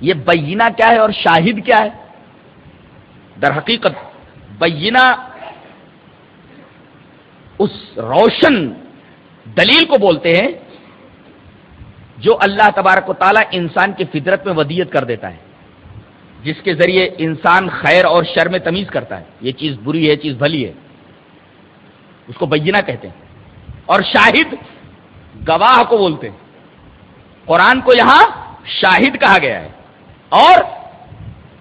یہ بینہ کیا ہے اور شاہد کیا ہے؟ در حقیقت بینہ اس روشن دلیل کو بولتے ہیں جو اللہ تبارک و تعالیٰ انسان کی فطرت میں ودیت کر دیتا ہے۔ جس کے ذریعے انسان خیر اور شر میں تمیز کرتا ہے۔ یہ چیز بری ہے چیز بھلی ہے۔ اس کو بینہ کہتے ہیں۔ اور شاہد گواہ کو بولتے ہیں۔ قرآن کو یہاں شاہد کہا گیا ہے۔ اور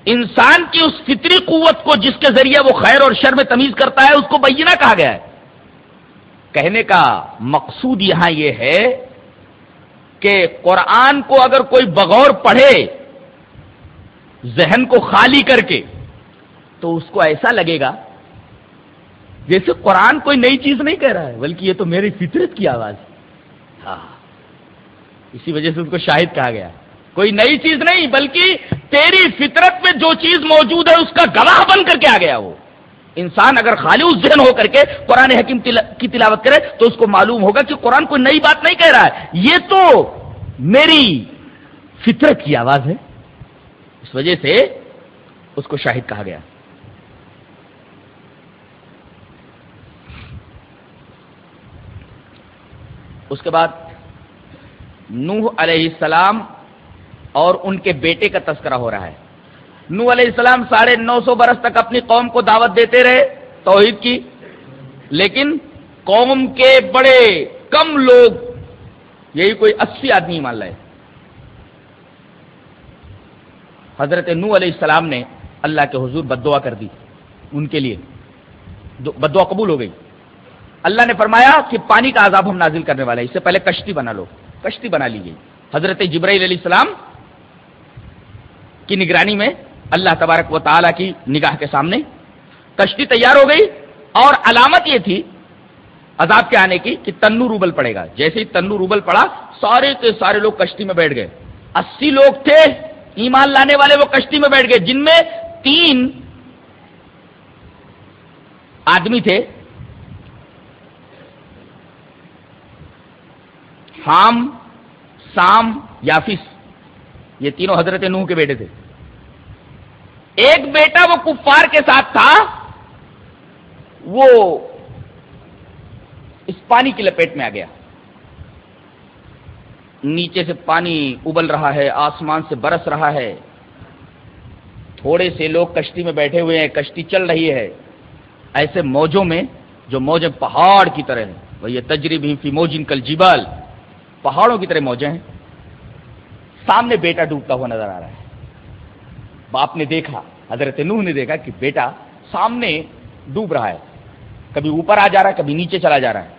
انسان کی اس فطری قوت کو جس کے ذریعے وہ خیر اور شر میں تمیز کرتا ہے، اس کو بینہ کہا گیا ہے۔ کہنے کا مقصود یہاں یہ ہے کہ قرآن کو اگر کوئی بغور پڑھے ذہن کو خالی کر کے تو اس کو ایسا لگے گا جیسے قرآن کوئی نئی چیز نہیں کہہ رہا ہے، بلکہ یہ تو میری فطرت کی آواز ہاں۔ اسی وجہ سے اس کو شاہد کہا گیا۔ کوئی نئی چیز نہیں، بلکہ تیری فطرت میں جو چیز موجود ہے، اس کا گواہ بن کر کے آ گیا وہ۔ انسان اگر خالی اس ذہن ہو کر کے قرآن حکیم کی تلاوت کرے، تو اس کو معلوم ہوگا کہ قرآن کوئی نئی بات نہیں کہہ رہا ہے۔ یہ تو میری فطرت کی آواز ہے۔ اس وجہ سے اس کو شاہد کہا گیا۔ اس کے بعد نوح علیہ السلام اور ان کے بیٹے کا تذکرہ ہو رہا ہے۔ نو علیہ السلام ساڑھے نو سو برس تک اپنی قوم کو دعوت دیتے رہے، توحید کی۔ لیکن قوم کے بڑے کم لوگ، یہی کوئی اسی آدمی مان لائے۔ حضرت نو علیہ السلام نے اللہ کے حضور بد دعا کر دی ان کے لیے۔ بد دعا قبول ہو گئی۔ اللہ نے فرمایا کہ پانی کا عذاب ہم نازل کرنے والا ہے اس سے پہلے کشتی بنا لو۔ کشتی بنا لی گئی۔ حضرت جبرائیل علیہ السلام کی نگرانی میں اللہ تبارک و تعالیٰ کی نگاہ کے سامنے کشتی تیار ہو گئی اور علامت یہ تھی عذاب کے آنے کی کہ تنو روبل پڑے گا۔ جیسے ہی تنو روبل پڑا، سارے کے سارے لوگ کشتی میں بیٹھ گئے۔ اسی لوگ تھے ایمان لانے والے وہ کشتی میں بیٹھ گئے، جن میں تین آدمی تھے۔ حام، سام، یافس، یہ تینوں حضرت نوح کے بیٹے تھے۔ ایک بیٹا وہ کفار کے ساتھ تھا، وہ اس پانی کی لپیٹ میں آ گیا۔ نیچے سے پانی ابل رہا ہے، آسمان سے برس رہا ہے۔ تھوڑے سے لوگ کشتی میں بیٹھے ہوئے ہیں، کشتی چل رہی ہے۔ ایسے موجوں میں جو موجیں پہاڑ کی طرح ہیں۔ وہ یہ تجریب فی موجن کل جیبال پہاڑوں کی طرح موجیں ہیں۔ سامنے بیٹا ڈوبتا ہوا نظر آ رہا ہے۔ باپ نے دیکھا، حضرت نوح نے دیکھا کہ بیٹا سامنے ڈوب رہا ہے۔ کبھی اوپر آ جا رہا ہے، کبھی نیچے چلا جا رہا ہے۔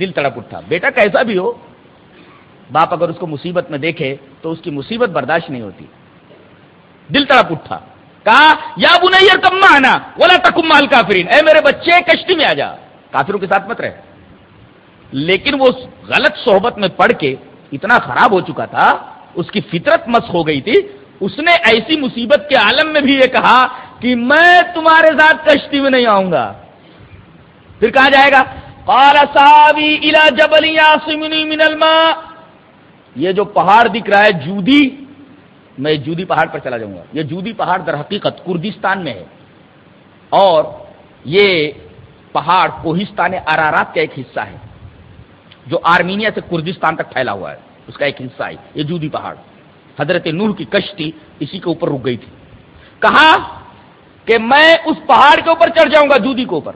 دل تڑپ اٹھا۔ بیٹا کیسا بھی ہو باپ اگر اس کو مصیبت میں دیکھے تو اس کی مصیبت برداشت نہیں ہوتی۔ دل تڑپ اٹھا۔ کہا، یا بنیر کم آنا بولا تکم مال کافرین اے میرے بچے، کشتی میں آ جا۔ کافروں کے ساتھ مت رہے لیکن وہ غلط صحبت میں پڑھ کے اتنا خراب ہو چکا تھا، اس کی فطرت مس ہو گئی تھی۔ اس نے ایسی مصیبت کے عالم میں بھی یہ کہا کہ میں تمہارے ساتھ کشتی میں نہیں آؤں گا۔ پھر کہا جائے گا جبل من الماء۔ یہ جو پہاڑ دکھ رہا ہے جودی، میں جودی پہاڑ پر چلا جاؤں گا۔ یہ جودی پہاڑ در حقیقت کردستان میں ہے۔ اور یہ پہاڑ کوہستان ارارات کا ایک حصہ ہے، جو آرمینیا سے کردستان تک پھیلا ہوا ہے، اس کا ایک حصہ ہے، یہ جودی پہاڑ۔ حضرت نوح کی کشتی اسی کے اوپر رک گئی تھی۔ کہا کہ میں اس پہاڑ کے اوپر چڑھ جاؤں گا، جودی کے اوپر۔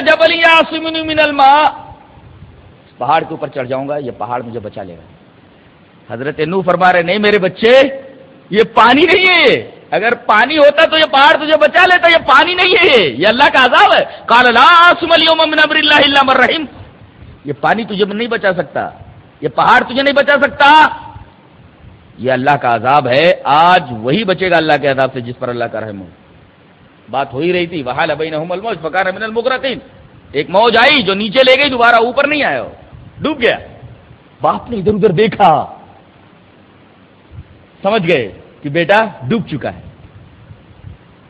جبل من الماء۔ پہاڑ کے اوپر چڑھ جاؤں گا، یہ پہاڑ مجھے بچا لے گا۔ حضرت نو فرما رہے، نہیں میرے بچے، یہ پانی نہیں ہے۔ اگر پانی ہوتا تو یہ پہاڑ تجھے بچا لیتا، یہ پانی نہیں ہے۔ یہ اللہ کا عذاب ہے۔ کال اللہ رحیم۔ یہ پانی تجھے نہیں بچا سکتا، یہ پہاڑ تجھے نہیں بچا سکتا۔ یہ اللہ کا عذاب ہے۔ آج وہی بچے گا اللہ کے عذاب سے جس پر اللہ کا رحم ہو۔ بات ہو ہی رہی تھی وہاں لبئی الموج فکار من المغرقین۔ ایک موج آئی جو نیچے لے گئی، دوبارہ اوپر نہیں آیا۔ ڈوب گیا۔ باپ نے ادھر ادھر دیکھا۔ سمجھ گئے کہ بیٹا ڈوب چکا ہے۔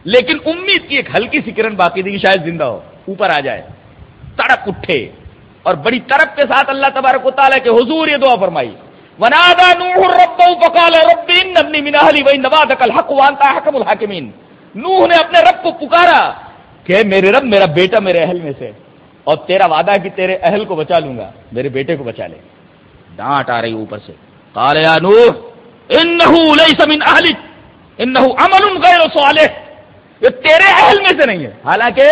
لیکن امید کی ایک ہلکی سی کرن باقی تھی کہ شاید زندہ ہو، اوپر آ جائے۔ تڑپ اٹھے اور بڑی طرف کے ساتھ اللہ تبارک و تعالیٰ کے حضور یہ دعا فرمائی۔ ونادا نوح رب فقال رب ان ابنی من اهلی وان نبادك الحق وانت احكم الحاکمین نوح نے اپنے رب کو پکارا کہ میرے رب، میرا بیٹا میرے اہل میں سے، اور تیرا وعدہ کہ تیرے اہل کو بچا لوں گا، میرے بیٹے کو بچا لے۔ ڈانٹ آ رہی اوپر سے۔ قال یا نوح انه ليس من اهلك انه عمل غير صالح، یہ تیرے اہل میں سے نہیں ہے۔ حالانکہ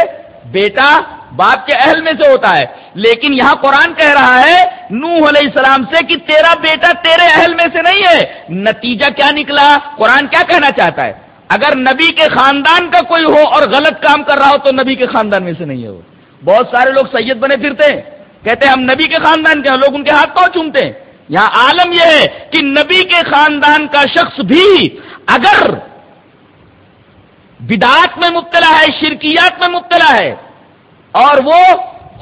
بیٹا باپ کے اہل میں سے ہوتا ہے، لیکن یہاں قرآن کہہ رہا ہے، نوح علیہ السلام سے کہ تیرا بیٹا تیرے اہل میں سے نہیں ہے۔ نتیجہ کیا نکلا؟ قرآن کیا کہنا چاہتا ہے؟ اگر نبی کے خاندان کا کوئی ہو اور غلط کام کر رہا ہو تو نبی کے خاندان میں سے نہیں ہے وہ۔ بہت سارے لوگ سید بنے پھرتے ہیں، کہتے ہیں ہم نبی کے خاندان کے ہیں، لوگ ان کے ہاتھ پاؤں چومتے ہیں۔ یہاں عالم یہ ہے کہ نبی کے خاندان کا شخص بھی اگر بدعات میں مبتلا ہے، شرکیات میں مبتلا ہے اور وہ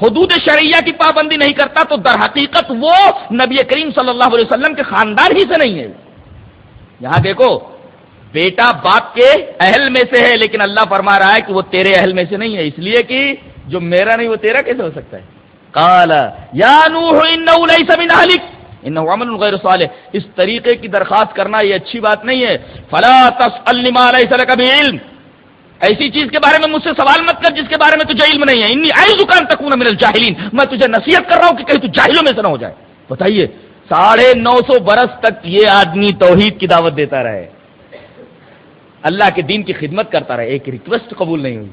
حدود شریعہ کی پابندی نہیں کرتا، تو در حقیقت وہ نبی کریم صلی اللہ علیہ وسلم کے خاندان ہی سے نہیں ہے۔ یہاں دیکھو، بیٹا باپ کے اہل میں سے ہے، لیکن اللہ فرما رہا ہے کہ وہ تیرے اہل میں سے نہیں ہے۔ اس لیے کہ جو میرا نہیں، وہ تیرا کیسے ہو سکتا ہے؟ کالا یا غیر صالح۔ اس طریقے کی درخواست کرنا یہ اچھی بات نہیں ہے۔ فلا تس کبھی علم ایسی چیز کے بارے میں مجھ سے سوال مت کر جس کے بارے میں تجھے علم نہیں ہے۔ انی آئی دکان تک ہوں میرے میں تجھے نصیحت کر رہا ہوں کہ کہیں تو جاہلوں میں سے نہ ہو جائے۔ بتائیے، ساڑھے نو سو برس تک یہ آدمی توحید کی دعوت دیتا رہے۔ اللہ کے دین کی خدمت کرتا رہے۔ ایک ریکویسٹ قبول نہیں ہوئی۔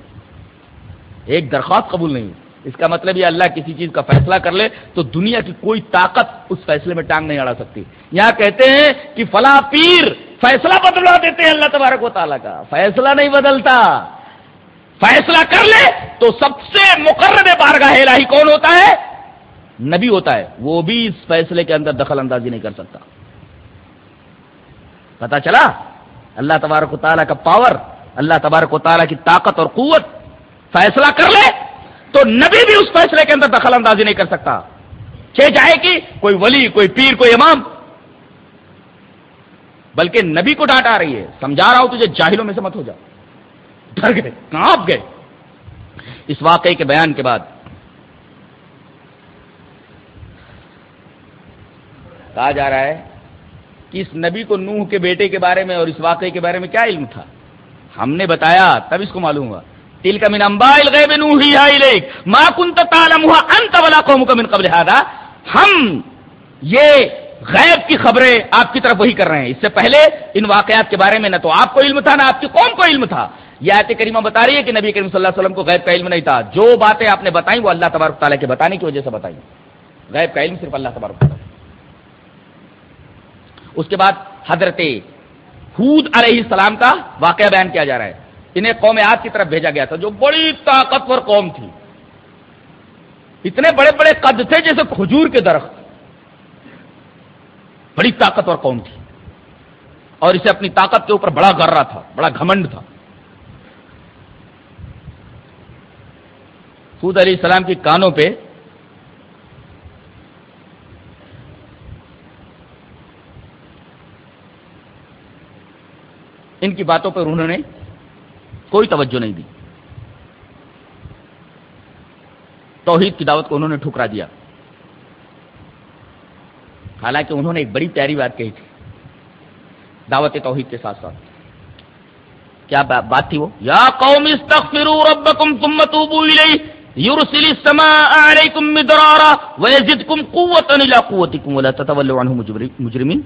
ایک درخواست قبول نہیں ہوئی۔ اس کا مطلب یہ اللہ کسی چیز کا فیصلہ کر لے تو دنیا کی کوئی طاقت اس فیصلے میں ٹانگ نہیں اڑا سکتی۔ یہاں کہتے ہیں کہ فلاں پیر فیصلہ بدلا دیتے ہیں اللہ تبارک و تعالیٰ کا۔ فیصلہ نہیں بدلتا۔ فیصلہ کر لے تو سب سے مقرر بارگاہ الہی کون ہوتا ہے؟ نبی ہوتا ہے۔ وہ بھی اس فیصلے کے اندر دخل اندازی نہیں کر سکتا۔ پتا چلا؟ اللہ تبارک و تعالیٰ کا پاور اللہ تبارک و تعالیٰ کی طاقت اور قوت فیصلہ کر لے تو نبی بھی اس فیصلے کے اندر دخل اندازی نہیں کر سکتا۔ چھ جائے کہ کوئی ولی، کوئی پیر، کوئی امام۔ بلکہ نبی کو ڈانٹ آ رہی ہے۔ سمجھا رہا ہوں تجھے، جاہلوں میں سے مت ہو جا۔ ڈر گئے کہاں گئے۔ اس واقعے کے بیان کے بعد کہا جا رہا ہے کہ اس نبی کو نوح کے بیٹے کے بارے میں اور اس واقعے کے بارے میں کیا علم تھا؟ ہم نے بتایا، تب اس کو معلوم ہوا۔ تل کا من امبائل غیب نوحی ما کنت تعلمها انت ولا قومك من قبل هذا. ہم یہ غیب کی خبریں آپ کی طرف وہی کر رہے ہیں. اس سے پہلے ان واقعات کے بارے میں نہ تو آپ کو علم تھا، نہ آپ کی قوم کو علم تھا. یہ آیت کریمہ بتا رہی ہے کہ نبی کریم صلی اللہ علیہ وسلم کو غیب کا علم نہیں تھا۔ جو باتیں آپ نے بتائیں وہ اللہ تبارک تعالیٰ کے بتانے کی وجہ سے بتائی غیب کا علم صرف اللہ تبارک تعالیٰ اس کے بعد حضرت حود علیہ السلام کا واقعہ بیان کیا جا رہا ہے۔ انہیں قوم آج کی طرف بھیجا گیا تھا، جو بڑی طاقتور قوم تھی۔ اتنے بڑے بڑے قد تھے جیسے کھجور کے درخت۔ بڑی طاقتور قوم تھی۔ اور اسے اپنی طاقت کے اوپر بڑا گرا تھا، بڑا گھمنڈ تھا۔ خود علیہ السلام کی کانوں پہ ان کی باتوں پر انہوں نے کوئی توجہ نہیں دی۔ توحید کی دعوت کو انہوں نے ٹھکرا دیا۔ حالانکہ انہوں نے ایک بڑی پیاری بات کہی تھی۔ دعوت توحید کے ساتھ ساتھ۔ کیا بات تھی وہ؟ یا قوم استغفروا ربکم ثم توبوا الیہ۔ یرسل السماء علیکم مدرارا ویزدکم قوتا الى قوتکم ولا تتولوا عنہ مجرمین۔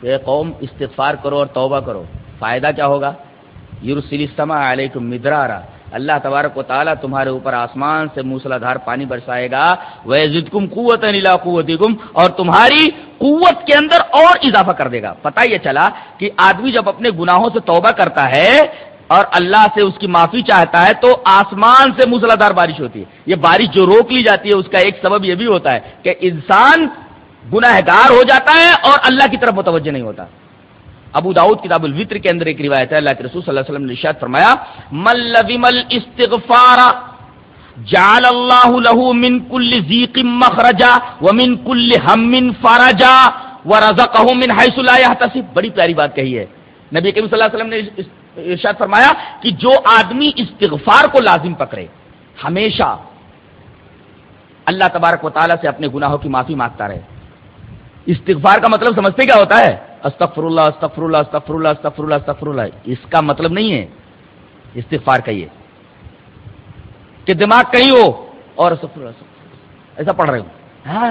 کہ قوم، استغفار کرو اور توبہ کرو۔ فائدہ کیا ہوگا؟ یورسلی السماء علیکم مدرارا۔ اللہ تبارک و تعالیٰ تمہارے اوپر آسمان سے موسلا دھار پانی برسائے گا۔ وہ ضد کم قوت قوت اور تمہاری قوت کے اندر اور اضافہ کر دے گا۔ پتا یہ چلا کہ آدمی جب اپنے گناہوں سے توبہ کرتا ہے اور اللہ سے اس کی معافی چاہتا ہے تو آسمان سے موسلا دھار بارش ہوتی ہے۔ یہ بارش جو روک لی جاتی ہے اس کا ایک سبب یہ بھی ہوتا ہے کہ انسان گناہ گار ہو جاتا ہے اور اللہ کی طرف متوجہ نہیں ہوتا۔ ابو داؤد کتاب الوطر کے اندر ایک روایت ہے، اللہ کے رسول صلی اللہ علیہ وسلم نے ارشاد فرمایا مل مل استغفار جعل اللہ له من كل ضيق مخرجا ومن كل هم فرجا ورزقه من حيث لا يحتسب بڑی پیاری بات کہی ہے۔ نبی کریم صلی اللہ علیہ وسلم نے ارشاد فرمایا کہ جو آدمی استغفار کو لازم پکڑے، ہمیشہ اللہ تبارک و تعالیٰ سے اپنے گناہوں کی معافی مانگتا رہے۔ استغفار کا مطلب سمجھتے کیا ہوتا ہے؟ استغفر اللہ استغفر اللہ استغفر اللہ استغفر اللہ استغفر اللہ اس کا مطلب نہیں ہے استغفار کا یہ کہ دماغ کہیں ہو اور استغفر اللہ ایسا پڑھ رہے ہو ہاں؟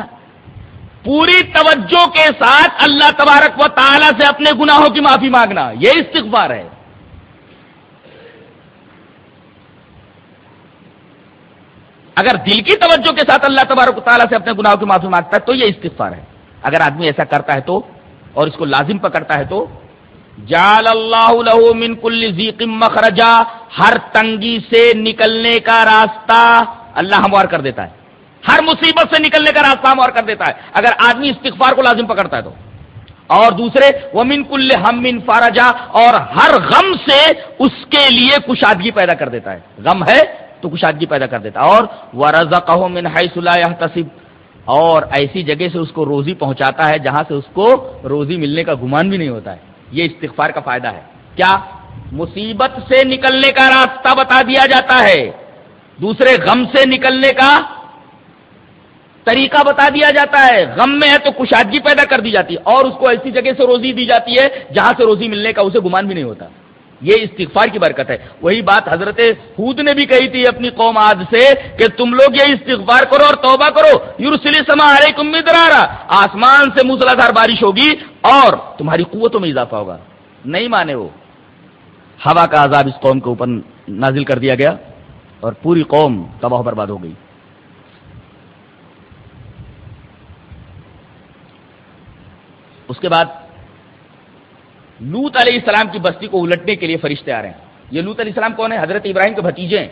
پوری توجہ کے ساتھ اللہ تبارک و تعالی سے اپنے گناہوں کی معافی مانگنا، یہ استغفار ہے۔ اگر دل کی توجہ کے ساتھ اللہ تبارک و تعالیٰ سے اپنے گناہوں کی معافی مانگتا ہے تو یہ استغفار ہے۔ اگر آدمی ایسا کرتا ہے تو، اور اس کو لازم پکڑتا ہے تو جال اللہ له من کل ذیق مخرجا، ہر تنگی سے نکلنے کا راستہ اللہ ہموار کر دیتا ہے۔ ہر مصیبت سے نکلنے کا راستہ ہموار کر دیتا ہے۔ اگر آدمی استغفار کو لازم پکڑتا ہے تو۔ اور دوسرے وہ من کل ہم من فارجا اور ہر غم سے اس کے لیے کشادگی پیدا کر دیتا ہے۔ غم ہے تو کشادگی پیدا کر دیتا ہے۔ اور وہ رضا کہو من حیث تصب اور ایسی جگہ سے اس کو روزی پہنچاتا ہے جہاں سے اس کو روزی ملنے کا گمان بھی نہیں ہوتا ہے۔ یہ استغفار کا فائدہ ہے۔ کیا مصیبت سے نکلنے کا راستہ بتا دیا جاتا ہے؟ دوسرے غم سے نکلنے کا طریقہ بتا دیا جاتا ہے۔ غم میں ہے تو کشادگی پیدا کر دی جاتی ہے اور اس کو ایسی جگہ سے روزی دی جاتی ہے جہاں سے روزی ملنے کا اسے گمان بھی نہیں ہوتا۔ یہ استغفار کی برکت ہے۔ وہی بات حضرت خود نے بھی کہی تھی اپنی قوم آج سے کہ تم لوگ یہ استغفار کرو اور توبہ کرو۔ یورسلی سما علیکم مدرارا۔ آسمان سے موسلادھار بارش ہوگی اور تمہاری قوتوں میں اضافہ ہوگا۔ نہیں مانے وہ۔ ہوا کا عذاب اس قوم کے اوپر نازل کر دیا گیا اور پوری قوم تباہ برباد ہو گئی۔ اس کے بعد لوت علیہ السلام کی بستی کو الٹنے کے لیے فرشتے آ رہے ہیں۔ یہ لوت علیہ السلام کون ہے حضرت ابراہیم کے بھتیجے ہیں۔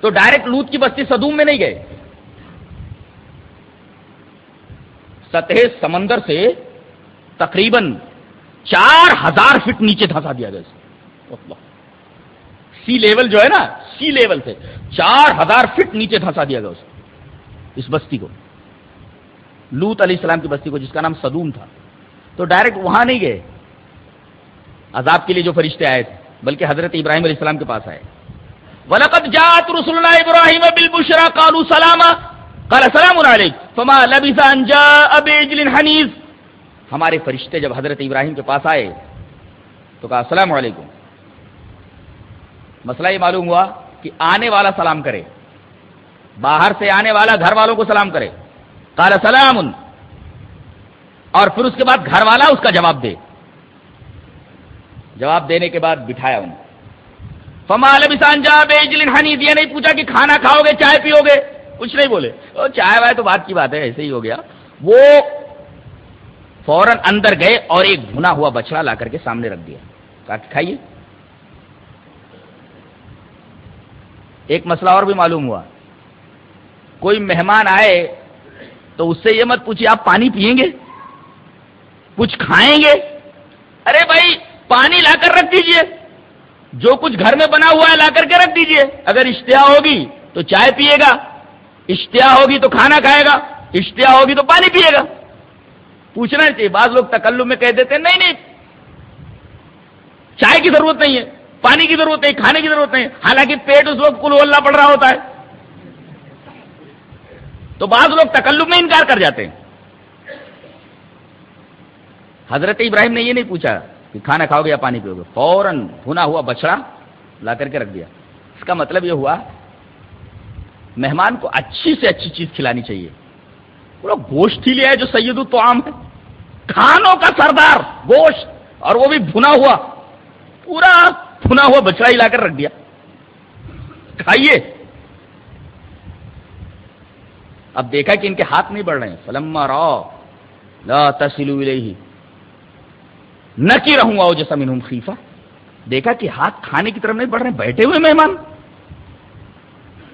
تو ڈائریکٹ لوت کی بستی صدوم میں نہیں گئے۔ سطح سمندر سے تقریباً چار ہزار فٹ نیچے دھسا دیا گیا۔ سی لیول جو ہے نا، سی لیول سے چار ہزار فٹ نیچے دھسا دیا گیا۔ اس بستی کو۔ لوت علیہ السلام کی بستی کو جس کا نام صدوم تھا۔ تو ڈائریکٹ وہاں نہیں گئے۔ عذاب کے لیے جو فرشتے آئے تھے، بلکہ حضرت ابراہیم علیہ السلام کے پاس آئے۔ وَلَقَدْ جَاءَتْ رُسُلُنَا إِبْرَاهِيمَ بِالْبُشْرَى قَالُوا سَلَامًا۔ قَالَ سَلَامٌ عَلَيْكُمْ۔ فَمَا لَبِثَ أَن جَاءَ بِعِجْلٍ حَنِيذٍ۔ ہمارے فرشتے جب حضرت ابراہیم کے پاس آئے، تو کہا، السلام علیکم۔ مسئلہ یہ معلوم ہوا کہ آنے والا سلام کرے۔ باہر سے آنے والا گھر والوں کو سلام کرے۔ قال سلام۔ اور پھر اس کے بعد گھر والا اس کا جواب دے۔ جواب دینے کے بعد بٹھایا ان فمال بسان جا نہیں پوچھا کہ کھانا کھاؤ گے، چائے پیو گے؟ کچھ نہیں بولے۔ چائے وائے تو بات کی بات ہے، ایسے ہی ہو گیا۔ وہ فوراً اندر گئے اور ایک بھنا ہوا بچڑا لا کر کے سامنے رکھ دیا۔ کہا کھائیے۔ ایک مسئلہ اور بھی معلوم ہوا۔ کوئی مہمان آئے تو اس سے یہ مت پوچھیے، آپ پانی پیئیں گے؟ کچھ کھائیں گے؟ ارے بھائی پانی لا کر رکھ دیجیے۔ جو کچھ گھر میں بنا ہوا ہے لا کر کے رکھ دیجیے۔ اگر اشتہا ہوگی تو چائے پیے گا، اشتہا ہوگی تو کھانا کھائے گا، اشتہا ہوگی تو پانی پیے گا۔ پوچھنا چاہیے، بعض لوگ تکلو میں کہہ دیتے ہیں، نہیں نہیں، چائے کی ضرورت نہیں ہے، پانی کی ضرورت نہیں، کھانے کی ضرورت نہیں۔ حالانکہ پیٹ اس وقت کل اللہ پڑ رہا ہوتا ہے۔ تو بعض لوگ تکلب میں انکار کر جاتے ہیں۔ حضرت ابراہیم نے یہ نہیں پوچھا۔ کہ کھانا کھاؤ گے یا پانی پیو گے؟ فوراً بھنا ہوا بچڑا لا کر کے رکھ دیا۔ اس کا مطلب یہ ہوا، مہمان کو اچھی سے اچھی چیز کھلانی چاہیے۔ پورا گوشت ہی لیا ہے جو سید تو عام ہے۔ کھانوں کا سردار، گوشت۔ اور وہ بھی بھنا ہوا، پورا بھنا ہوا بچڑا ہی لا کر رکھ دیا۔ کھائیے۔ اب دیکھا کہ ان کے ہاتھ نہیں بڑھ رہے ہیں۔ فلما رو لا تسلو ہی نہ کی رہوں گا جیسا منہم خیفہ دیکھا کہ ہاتھ کھانے کی طرف نہیں بڑھ رہے بیٹھے ہوئے مہمان۔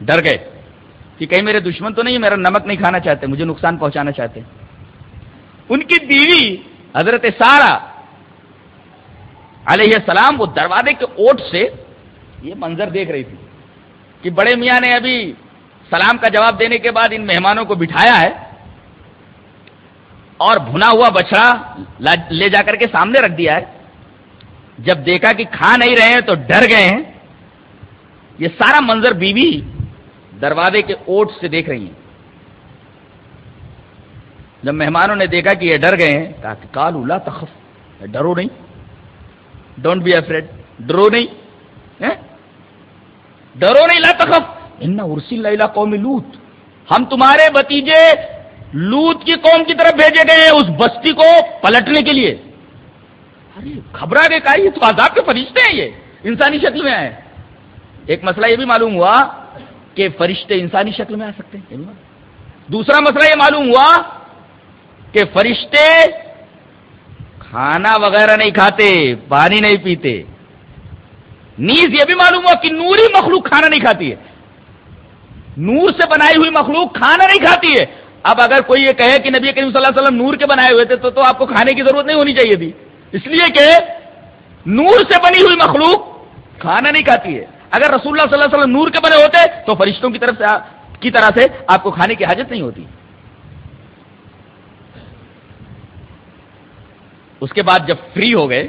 ڈر گئے کہ کہیں میرے دشمن تو نہیں، میرا نمک نہیں کھانا چاہتے، مجھے نقصان پہنچانا چاہتے۔ ان کی بیوی حضرت سارا علیہ السلام، وہ دروازے کے اوٹ سے یہ منظر دیکھ رہی تھی کہ بڑے میاں نے ابھی سلام کا جواب دینے کے بعد ان مہمانوں کو بٹھایا ہے۔ اور بھنا ہوا بچڑا لے جا کر کے سامنے رکھ دیا ہے۔ جب دیکھا کہ کھا نہیں رہے ہیں تو ڈر گئے ہیں۔ یہ سارا منظر بیوی دروازے کے اوٹ سے دیکھ رہی ہیں۔ جب مہمانوں نے دیکھا کہ یہ ڈر گئے ہیں، کہا کہ کال اولا تخف۔ ڈرو نہیں۔ ڈونٹ بی افریڈ ڈرو نہیں۔ ڈرو نہیں، لا تخف۔ ان ارسی اللہ قوم لوت ہم تمہارے بتیجے لوت کی قوم کی طرف بھیجے گئے اس بستی کو پلٹنے کے لیے۔ ارے، گھبرا کے کہا یہ تو عذاب کے فرشتے ہیں یہ۔ انسانی شکل میں آئے۔ ایک مسئلہ یہ بھی معلوم ہوا کہ فرشتے انسانی شکل میں آ سکتے ہیں۔ دوسرا مسئلہ یہ معلوم ہوا کہ فرشتے کھانا وغیرہ نہیں کھاتے، پانی نہیں پیتے۔ نیز یہ بھی معلوم ہوا کہ نوری مخلوق کھانا نہیں کھاتی ہے۔ نور سے بنائی ہوئی مخلوق کھانا نہیں کھاتی ہے۔ اب اگر کوئی یہ کہے کہ نبی کریم صلی اللہ علیہ وسلم نور کے بنائے ہوئے تھے تو تو آپ کو کھانے کی ضرورت نہیں ہونی چاہیے تھی۔ اس لیے کہ نور سے بنی ہوئی مخلوق کھانا نہیں کھاتی ہے۔ اگر رسول اللہ صلی اللہ علیہ وسلم نور کے بنے ہوتے تو فرشتوں کی طرف سے کی طرح سے آپ کو کھانے کی حاجت نہیں ہوتی۔ اس کے بعد جب فری ہو گئے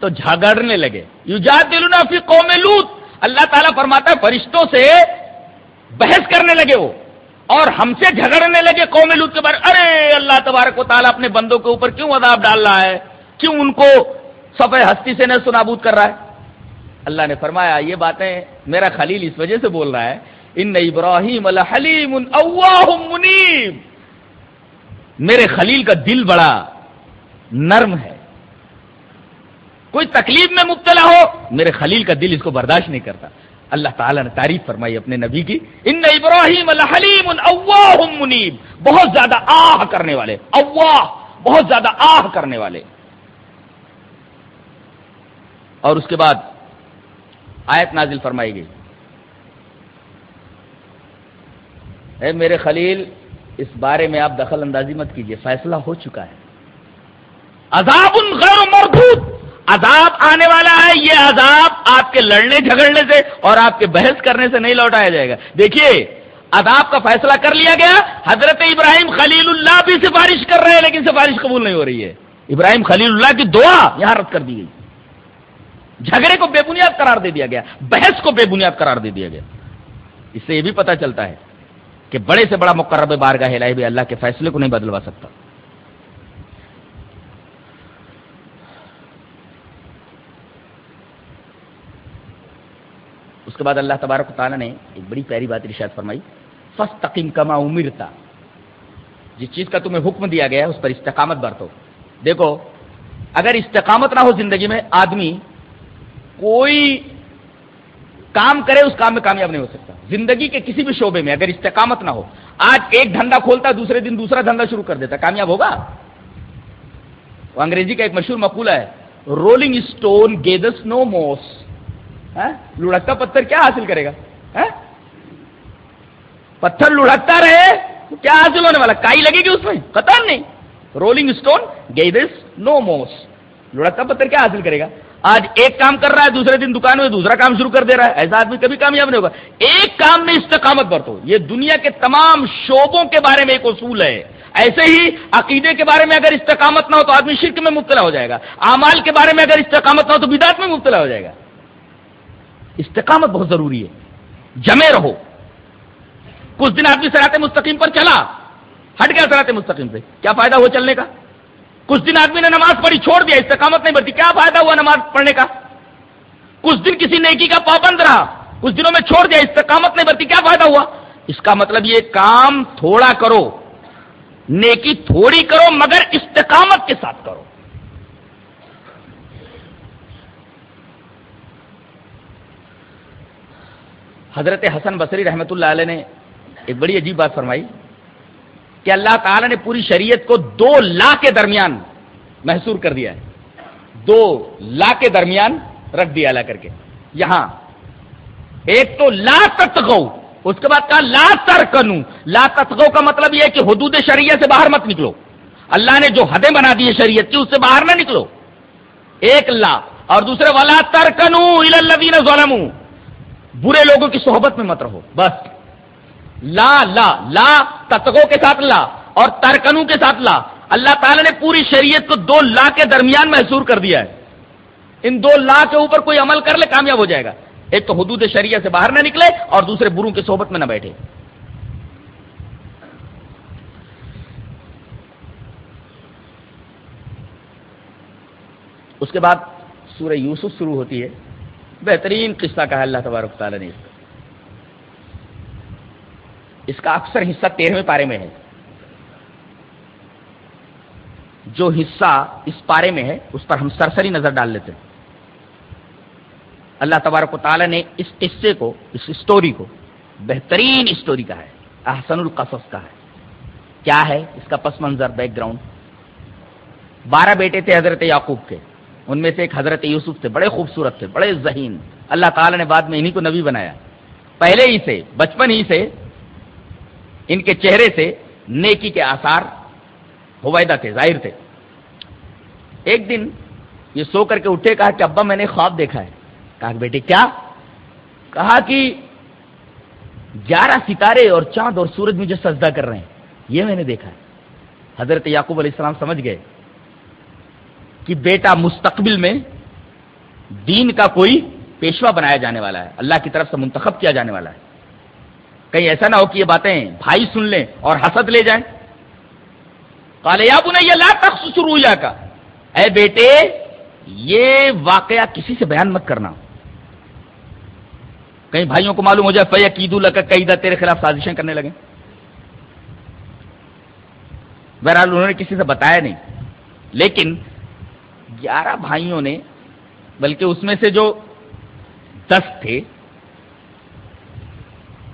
تو جھگڑنے لگے۔ یو جات فی قوم لوت اللہ تعالیٰ فرماتا ہے، فرشتوں سے بحث کرنے لگے وہ۔ اور ہم سے جھگڑنے لگے قوم لوت کے بارے ارے اللہ تبارک و تعالیٰ اپنے بندوں کے اوپر کیوں عذاب ڈال رہا ہے؟ کیوں ان کو سفید ہستی سے نہ سنابود کر رہا ہے؟ اللہ نے فرمایا، یہ باتیں میرا خلیل اس وجہ سے بول رہا ہے، ان ابراہیم الحلیم منیب۔ میرے خلیل کا دل بڑا نرم ہے۔ کوئی تکلیف میں مبتلا ہو، میرے خلیل کا دل اس کو برداشت نہیں کرتا۔ اللہ تعالیٰ نے تعریف فرمائی اپنے نبی کی ان ابراہیم الحلیم منیب بہت زیادہ آہ کرنے والے اواہ بہت زیادہ آہ کرنے والے۔ اور اس کے بعد آیت نازل فرمائی گئی۔ اے میرے خلیل، اس بارے میں آپ دخل اندازی مت کیجیے فیصلہ ہو چکا ہے۔ عذاب غیر مردود۔ عذاب آنے والا ہے، یہ عذاب آپ کے لڑنے جھگڑنے سے اور آپ کے بحث کرنے سے نہیں لوٹایا جائے گا۔ دیکھیے، عذاب کا فیصلہ کر لیا گیا۔ حضرت ابراہیم خلیل اللہ بھی سفارش کر رہے ہیں، لیکن سفارش قبول نہیں ہو رہی ہے۔ ابراہیم خلیل اللہ کی دعا یہاں رد کر دی گئی۔ جھگڑے کو بے بنیاد قرار دے دیا گیا، بحث کو بے بنیاد قرار دے دیا گیا۔ اس سے یہ بھی پتا چلتا ہے کہ بڑے سے بڑا مقرب بارگاہ بھی اللہ کے فیصلے کو نہیں بدلوا سکتا۔ کے بعد اللہ تبارک تعالیٰ نے ایک بڑی پیاری بات ارشاد فرمائی فس تقیم کما امرتا جس چیز کا تمہیں حکم دیا گیا ہے، اس پر استقامت برتو۔ دیکھو، اگر استقامت نہ ہو زندگی میں، آدمی کوئی کام کرے، اس کام میں کامیاب نہیں ہو سکتا۔ زندگی کے کسی بھی شعبے میں اگر استقامت نہ ہو، آج ایک دھندا کھولتا، دوسرے دن دوسرا دھندا شروع کر دیتا، کامیاب ہوگا؟ وہ انگریزی کا ایک مشہور مقولہ ہے رولنگ اسٹون گیدس نو موس لڑکتا پتھر کیا حاصل کرے گا؟ پتھر لڑکتا رہے تو کیا حاصل ہونے والا؟ کائی لگے گی اس میں؟ قطر نہیں۔ رولنگ اسٹون گیدس نو موس لڑکتا پتھر کیا حاصل کرے گا؟ آج ایک کام کر رہا ہے، دوسرے دن دکان میں دوسرا کام شروع کر دے رہا ہے۔ ایسا آدمی کبھی کامیاب نہیں ہوگا۔ ایک کام میں استقامت برتو۔ یہ دنیا کے تمام شعبوں کے بارے میں ایک اصول ہے۔ ایسے ہی عقیدے کے بارے میں اگر استقامت نہ ہو تو آدمی شرک میں مبتلا ہو جائے گا۔ امال کے بارے میں اگر استقامت نہ ہو تو بدعت میں مبتلا ہو جائے گا۔ استقامت بہت ضروری ہے۔ جمے رہو۔ کچھ دن آدمی سراتے مستقیم پر چلا۔ ہٹ گیا سراتے مستقیم سے۔ کیا فائدہ ہوا چلنے کا؟ کچھ دن آدمی نے نماز پڑھی چھوڑ دیا، استقامت نہیں بڑھتی۔ کیا فائدہ ہوا نماز پڑھنے کا؟ کچھ دن کسی نیکی کا پابند رہا۔ کچھ دنوں میں چھوڑ دیا، استقامت نہیں بڑھتی۔ کیا فائدہ ہوا؟ اس کا مطلب یہ کام تھوڑا کرو۔ نیکی تھوڑی کرو، مگر استقامت کے ساتھ کرو۔ حضرت حسن بصری رحمت اللہ علیہ نے ایک بڑی عجیب بات فرمائی کہ اللہ تعالی نے پوری شریعت کو دو لا کے درمیان محسور کر دیا ہے۔ دو لا کے درمیان رکھ دیا لا کر کے۔ یہاں ایک تو لا تتغو، اس کے بعد کہا لا ترکنو۔ لا تتغو کا مطلب یہ ہے کہ حدود شریعت سے باہر مت نکلو۔ اللہ نے جو حدیں بنا دی شریعت کی، اس سے باہر نہ نکلو۔ ایک لا، اور دوسرے والا ترکنو الذین ظلموا برے لوگوں کی صحبت میں مت رہو، بس۔ لا لا لا تتگو کے ساتھ لا اور ترکنو کے ساتھ لا۔ اللہ تعالیٰ نے پوری شریعت کو دو لا کے درمیان محسور کر دیا ہے۔ ان دو لا کے اوپر کوئی عمل کر لے، کامیاب ہو جائے گا۔ ایک تو حدود شریعت سے باہر نہ نکلے اور دوسرے بروں کی صحبت میں نہ بیٹھے۔ اس کے بعد سورہ یوسف شروع ہوتی ہے۔ بہترین قصہ کہا اللہ تبارک تعالیٰ نے اس کا۔ اس کا اکثر حصہ تیرہویں پارے میں ہے۔ جو حصہ اس پارے میں ہے، اس پر ہم سرسری نظر ڈال لیتے ہیں۔ اللہ تبارک و تعالیٰ نے اس قصے کو، اس اسٹوری کو، بہترین اسٹوری کا ہے، احسن القصص کا ہے۔ کیا ہے؟ اس کا پس منظر بیک گراؤنڈ بارہ بیٹے تھے حضرت یعقوب کے۔ ان میں سے ایک حضرت یوسف تھے، بڑے خوبصورت تھے، بڑے ذہین۔ اللہ تعالیٰ نے بعد میں انہیں کو نبی بنایا۔ پہلے ہی سے، بچپن ہی سے ان کے چہرے سے نیکی کے آثار ہویدہ تھے ظاہر تھے۔ ایک دن یہ سو کر کے اٹھے، کہا کہ ابا میں نے خواب دیکھا ہے۔ کہا کہ بیٹے، کیا؟ کہا کہ گیارہ ستارے اور چاند اور سورج مجھے سجدہ کر رہے ہیں۔ یہ میں نے دیکھا ہے۔ حضرت یعقوب علیہ السلام سمجھ گئے۔ کہ بیٹا مستقبل میں دین کا کوئی پیشوا بنایا جانے والا ہے، اللہ کی طرف سے منتخب کیا جانے والا ہے۔ کہیں ایسا نہ ہو کہ یہ باتیں بھائی سن لیں اور حسد لے جائیں۔ کالے یا بنا لا تخ رویا کا اے بیٹے، یہ واقعہ کسی سے بیان مت کرنا۔ کہیں بھائیوں کو معلوم ہو جائے فیا کید القیدہ تیرے خلاف سازشیں کرنے لگے بہرحال انہوں نے کسی سے بتایا نہیں، لیکن گیارہ بھائیوں نے، بلکہ اس میں سے جو دس تھے،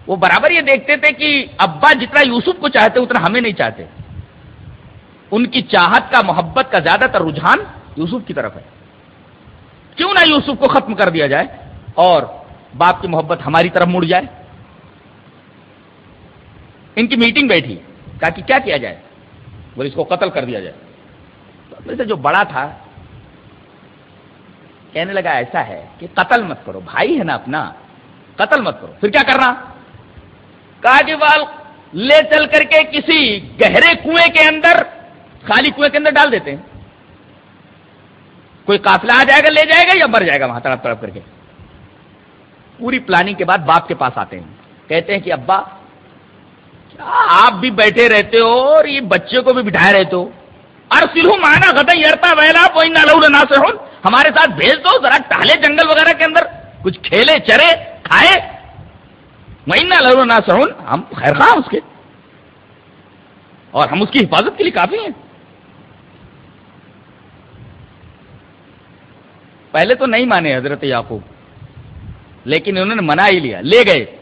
وہ برابر یہ دیکھتے تھے کہ ابا جتنا یوسف کو چاہتے، اتنا ہمیں نہیں چاہتے۔ ان کی چاہت کا، محبت کا زیادہ تر رجحان یوسف کی طرف ہے۔ کیوں نہ یوسف کو ختم کر دیا جائے اور باپ کی محبت ہماری طرف مڑ جائے۔ ان کی میٹنگ بیٹھی، کہا کہ کیا کیا جائے؟ بولے، اس کو قتل کر دیا جائے۔ تو جو بڑا تھا کہنے لگا ایسا ہے کہ قتل مت کرو، بھائی ہے نا اپنا، قتل مت کرو۔ پھر کیا کرنا کہا جی، کہ بال لے چل کر کے کسی گہرے کنویں کے اندر، خالی کنویں کے اندر ڈال دیتے ہیں۔ کوئی قافلہ آ جائے گا، لے جائے گا یا مر جائے گا وہاں تڑپ تڑپ کر کے؟ پوری پلاننگ کے بعد باپ کے پاس آتے ہیں۔ کہتے ہیں کہ ابا، کیا آپ بھی بیٹھے رہتے ہو اور یہ بچے کو بھی بٹھائے رہتے ہو؟ اور سلو مانا گتا یرتا ویلا کوئی نہ سے ہو ہمارے ساتھ بھیج دو، ذرا ٹہلے جنگل وغیرہ کے اندر۔ کچھ کھیلے، چرے، کھائے۔ وہی نہ لڑو نہ سہون ہم خیر خواہ اس کے۔ اور ہم اس کی حفاظت کے لیے کافی ہیں۔ پہلے تو نہیں مانے حضرت یعقوب، لیکن انہوں نے منا ہی لیا، لے گئے۔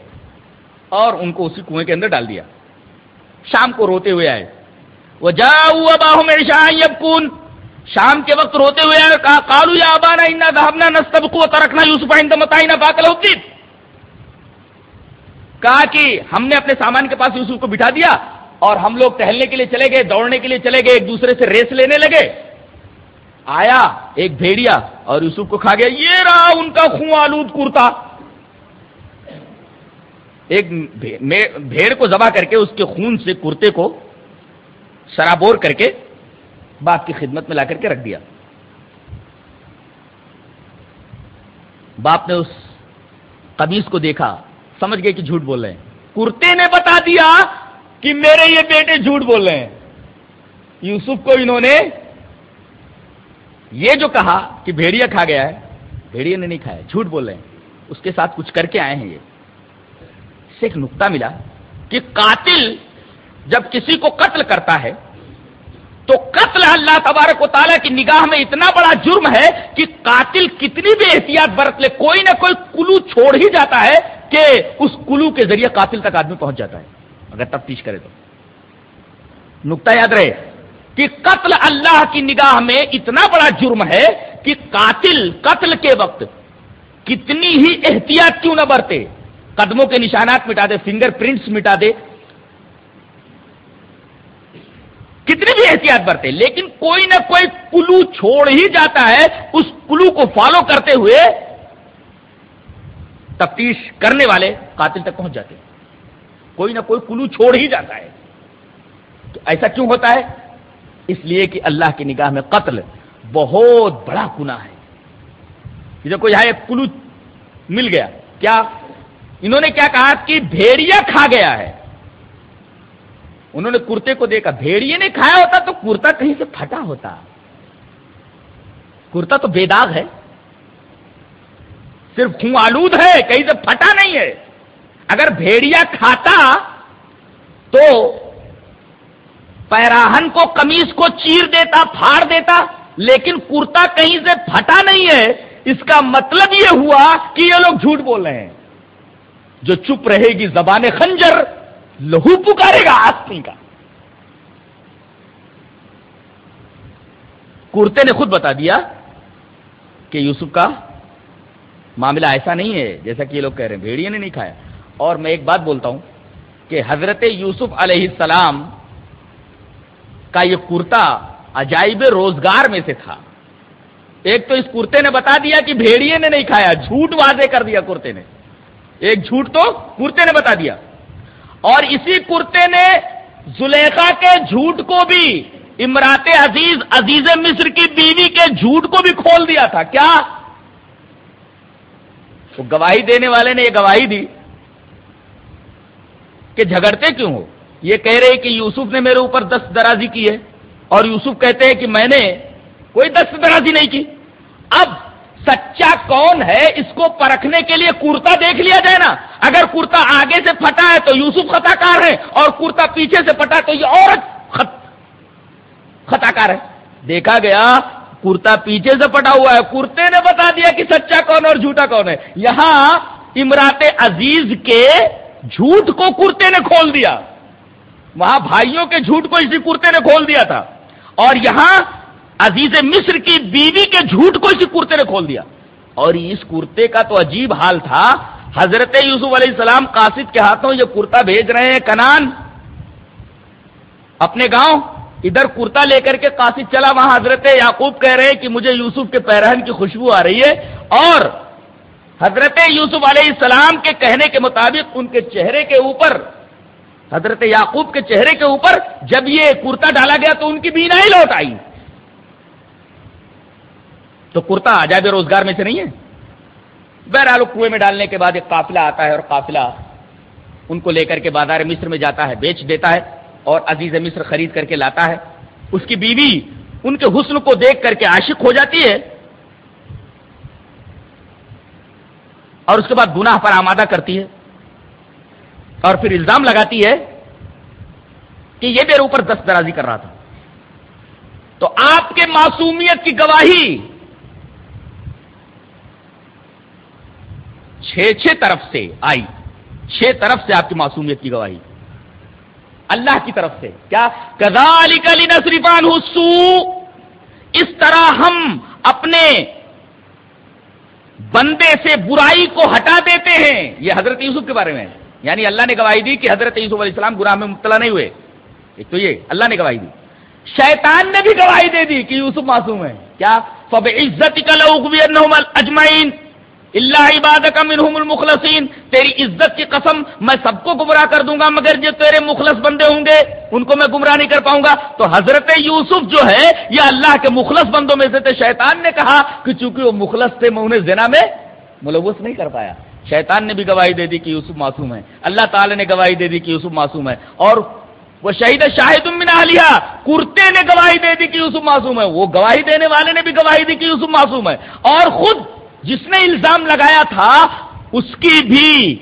اور ان کو اسی کنویں کے اندر ڈال دیا۔ شام کو روتے ہوئے آئے۔ وہ جاؤ میں شام کے وقت روتے ہوئے آئے کہا کالو یا ابانا انا دہبنا نستب کو ترکنا یوسف متعینہ باقل کہا کہ ہم نے اپنے سامان کے پاس یوسف کو بٹھا دیا اور ہم لوگ ٹہلنے کے لیے چلے گئے، دوڑنے کے لیے چلے گئے، ایک دوسرے سے ریس لینے لگے۔ آیا ایک بھیڑیا اور یوسف کو کھا گیا، یہ رہا ان کا خون آلود کرتا۔ ایک بھیڑ کو ذبح کر کے اس کے خون سے کرتے کو سرابور کر کے باپ کی خدمت میں لا کر کے رکھ دیا۔ باپ نے اس قمیص کو دیکھا، سمجھ گئے کہ جھوٹ بول رہے ہیں۔ کرتے نے بتا دیا کہ میرے یہ بیٹے جھوٹ بول رہے ہیں۔ یوسف کو انہوں نے یہ جو کہا کہ بھیڑیا کھا گیا ہے، بھیڑیا نے نہیں کھایا، جھوٹ بول رہے ہیں۔ اس کے ساتھ کچھ کر کے آئے ہیں یہ۔ سے ایک نقطہ ملا کہ قاتل جب کسی کو قتل کرتا ہے تو قتل اللہ تبارک و تعالیٰ کی نگاہ میں اتنا بڑا جرم ہے کہ قاتل کتنی بھی احتیاط برت لے، کوئی نہ کوئی کلو چھوڑ ہی جاتا ہے کہ اس کلو کے ذریعے قاتل تک آدمی پہنچ جاتا ہے۔ اگر تفتیش کرے تو۔ نقطہ یاد رہے کہ قتل اللہ کی نگاہ میں اتنا بڑا جرم ہے کہ قاتل قتل کے وقت کتنی ہی احتیاط کیوں نہ برتے۔ قدموں کے نشانات مٹا دے، فنگر پرنٹس مٹا دے کتنی بھی احتیاط برتے، لیکن کوئی نہ کوئی کلو چھوڑ ہی جاتا ہے، اس کلو کو فالو کرتے ہوئے تفتیش کرنے والے قاتل تک پہنچ جاتے کوئی نہ کوئی کلو چھوڑ ہی جاتا ہے۔ تو ایسا کیوں ہوتا ہے؟ اس لیے کہ اللہ کی نگاہ میں قتل بہت بڑا گنا ہے۔ جب کوئی یہاں ایک کلو مل گیا۔ کیا؟ انہوں نے کیا کہا کہ بھیڑیا کھا گیا ہے۔ انہوں نے کرتے کو دیکھا، بھیڑیے نے کھایا ہوتا تو کرتا کہیں سے پھٹا ہوتا۔ کرتا تو بے داغ ہے۔ صرف خون آلود ہے، کہیں سے پھٹا نہیں ہے۔ اگر بھیڑیا کھاتا تو پیراہن کو کمیز کو چیر دیتا، پھاڑ دیتا، لیکن کرتا کہیں سے پھٹا نہیں ہے۔ اس کا مطلب یہ ہوا کہ یہ لوگ جھوٹ بول رہے ہیں۔ جو چپ رہے گی زبان خنجر لہو پکارے گا آسمی کا۔ کرتے نے خود بتا دیا کہ یوسف کا معاملہ ایسا نہیں ہے جیسا کہ یہ لوگ کہہ رہے ہیں بھیڑیے نے نہیں کھایا۔ اور میں ایک بات بولتا ہوں کہ حضرت یوسف علیہ السلام کا یہ کرتا عجائب روزگار میں سے تھا۔ ایک تو اس کرتے نے بتا دیا کہ بھیڑیے نے نہیں کھایا، جھوٹ واضح کر دیا کرتے نے۔ ایک جھوٹ تو کرتے نے بتا دیا۔ اور اسی کرتے نے زلیخا کے جھوٹ کو بھی، امرات عزیز عزیز مصر کی بیوی کے جھوٹ کو بھی کھول دیا تھا۔ کیا؟ تو گواہی دینے والے نے یہ گواہی دی کہ جھگڑتے کیوں ہو؟ یہ کہہ رہے کہ یوسف نے میرے اوپر دست درازی کی ہے اور یوسف کہتے ہیں کہ میں نے کوئی دست درازی نہیں کی۔ اب سچا کون ہے اس کو پرکھنے کے لیے کرتا دیکھ لیا جائے نا؟ اگر کرتا آگے سے پھٹا ہے تو یوسف خطا کار ہے اور کرتا پیچھے سے پھٹا تو یہ عورت خطا کار ہے۔ دیکھا گیا، کرتا پیچھے سے پٹا ہوا ہے۔ کرتے نے بتا دیا کہ سچا کون اور جھوٹا کون ہے۔ یہاں امراط عزیز کے جھوٹ کو کرتے نے کھول دیا۔ وہاں بھائیوں کے جھوٹ کو اسی کرتے نے کھول دیا تھا۔ اور یہاں عزیز مصر کی بیوی کے جھوٹ کو اسی کرتے نے کھول دیا۔ اور اس کرتے کا تو عجیب حال تھا۔ حضرت یوسف علیہ السلام قاصد کے ہاتھوں یہ کرتا بھیج رہے ہیں، کنان۔ اپنے گاؤں ادھر کرتا لے کر کے قاصد چلا، وہاں حضرت یعقوب کہہ رہے ہیں کہ مجھے یوسف کے پیرہن کی خوشبو آ رہی ہے۔ اور حضرت یوسف علیہ السلام کے کہنے کے مطابق ان کے چہرے کے اوپر، حضرت یعقوب کے چہرے کے اوپر جب یہ کرتا ڈالا گیا تو ان کی بینا ہی لوٹ آئی۔ تو کرتا آجاد روزگار میں سے نہیں ہے؟ بہرحال کنویں میں ڈالنے کے بعد ایک قافلہ آتا ہے اور قافلہ ان کو لے کر کے بازار مصر میں جاتا ہے، بیچ دیتا ہے اور عزیز مصر خرید کر کے لاتا ہے۔ اس کی بیوی ان کے حسن کو دیکھ کر کے عاشق ہو جاتی ہے اور اس کے بعد گناہ پر آمادہ کرتی ہے اور پھر الزام لگاتی ہے کہ یہ میرے اوپر دست درازی کر رہا تھا۔ تو آپ کے معصومیت کی گواہی چھ چھ طرف سے آئی۔ چھ طرف سے آپ کی معصومیت کی گواہی۔ اللہ کی طرف سے۔ کیا؟ کزال کلی نصریفان حسو اس طرح ہم اپنے بندے سے برائی کو ہٹا دیتے ہیں۔ یہ حضرت یوسف کے بارے میں یعنی اللہ نے گواہی دی کہ حضرت یوسف علیہ السلام گناہ میں مبتلا نہیں ہوئے۔ ایک تو یہ، اللہ نے گواہی دی۔ شیطان نے بھی گواہی دے دی کہ یوسف معصوم ہے۔ کیا؟ فب عزت کا اجمعین اللہ عباد کا منہم المخلصین، تیری عزت کی قسم میں سب کو گمراہ کر دوں گا، مگر جو تیرے مخلص بندے ہوں گے، ان کو میں گمراہ نہیں کر پاؤں گا۔ تو حضرت یوسف جو ہے یہ اللہ کے مخلص بندوں میں سے تھے، شیطان نے کہا کہ چونکہ وہ مخلص تھے، میں انہیں زنا میں ملوث نہیں کر پایا۔ شیطان نے بھی گواہی دے دی کہ یوسف معصوم ہے۔ اللہ تعالی نے گواہی دے دی کہ یوسف معصوم ہے۔ اور وہ شہید شاہد من علیہ کرتے نے گواہی دے دی کہ یوسف معصوم ہے۔ وہ گواہی دینے والے نے بھی گواہی دی کہ یوسف معصوم ہے۔ اور خود جس نے الزام لگایا تھا، اس کی بھی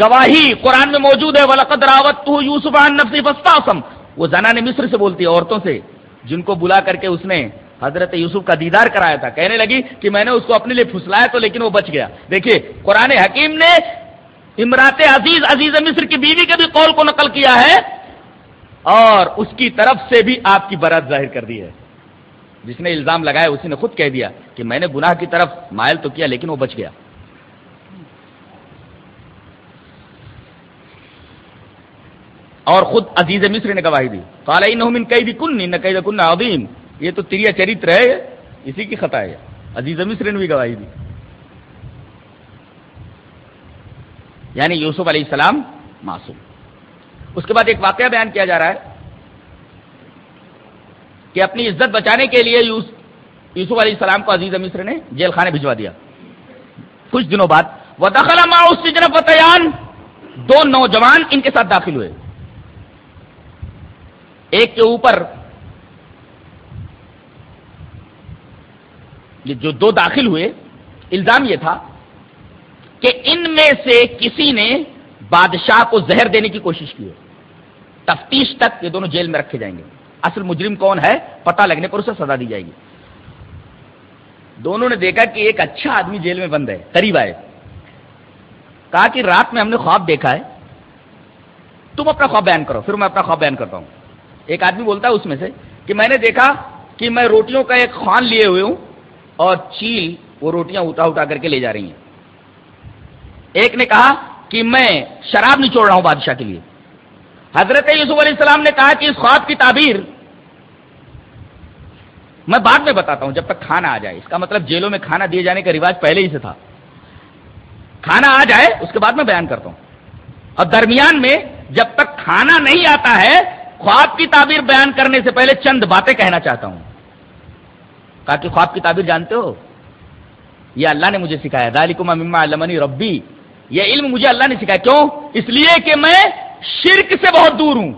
گواہی قرآن میں موجود ہے، ولقد راوت یوسف نفسی فستاسم وہ زنا نے مصر سے بولتی ہے، عورتوں سے، جن کو بلا کر کے اس نے حضرت یوسف کا دیدار کرایا تھا۔ کہنے لگی کہ میں نے اس کو اپنے لیے پھسلایا تو لیکن وہ بچ گیا۔ دیکھیے، قرآن حکیم نے امرات عزیز عزیز مصر کی بیوی کے بھی قول کو نقل کیا ہے اور اس کی طرف سے بھی آپ کی برات ظاہر کر دی ہے۔ جس نے الزام لگایا اسی نے خود کہہ دیا کہ میں نے گناہ کی طرف مائل تو کیا، لیکن وہ بچ گیا۔ اور خود عزیز مصر نے گواہی دی۔ کالا کئی کن نہ کن عظیم۔ یہ تو تریا چریتر ہے، اسی کی خطا ہے۔ عزیز مصر نے بھی گواہی دی۔ یعنی یوسف علیہ السلام معصوم۔ اس کے بعد ایک واقعہ بیان کیا جا رہا ہے۔ کہ اپنی عزت بچانے کے لیے یوسف علیہ السلام کو عزیز مصر نے جیل خانے بھجوا دیا۔ کچھ دنوں بعد وہ دخلا ماں اس فتیان دو نوجوان ان کے ساتھ داخل ہوئے۔ ایک کے اوپر جو دو داخل ہوئے، الزام یہ تھا کہ ان میں سے کسی نے بادشاہ کو زہر دینے کی کوشش کی ہے تفتیش تک یہ دونوں جیل میں رکھے جائیں گے۔ اصل مجرم کون ہے؟ پتہ لگنے پر اسے سزا دی جائے گی۔ دونوں نے دیکھا کہ ایک اچھا آدمی جیل میں بند ہے، قریب آئے۔ کہا کہ رات میں ہم نے خواب دیکھا ہے۔ تم اپنا خواب بیان کرو، پھر میں اپنا خواب بیان کرتا ہوں۔ ایک آدمی بولتا ہے اس میں سے کہ میں نے دیکھا کہ میں روٹیوں کا ایک خوان لیے ہوئے ہوں اور چیل وہ روٹیاں اٹھا اٹھا کر کے لے جا رہی ہیں۔ ایک نے کہا کہ میں شراب نہیں چھوڑ رہا ہوں بادشاہ کے لیے۔ حضرت یوسف علیہ السلام نے کہا کہ اس خواب کی تعبیر میں بعد میں بتاتا ہوں جب تک کھانا آ جائے۔ اس کا مطلب جیلوں میں کھانا دیے جانے کا رواج پہلے ہی سے تھا۔ کھانا آ جائے، اس کے بعد میں بیان کرتا ہوں۔ اور درمیان میں جب تک کھانا نہیں آتا ہے، خواب کی تعبیر بیان کرنے سے پہلے چند باتیں کہنا چاہتا ہوں۔ کہا کہ خواب کی تعبیر جانتے ہو؟ یہ اللہ نے مجھے سکھایا۔ دالکما مما علمنی ربی۔ یہ علم مجھے اللہ نے سکھایا۔ کیوں؟ اس لیے کہ میں شرک سے بہت دور ہوں۔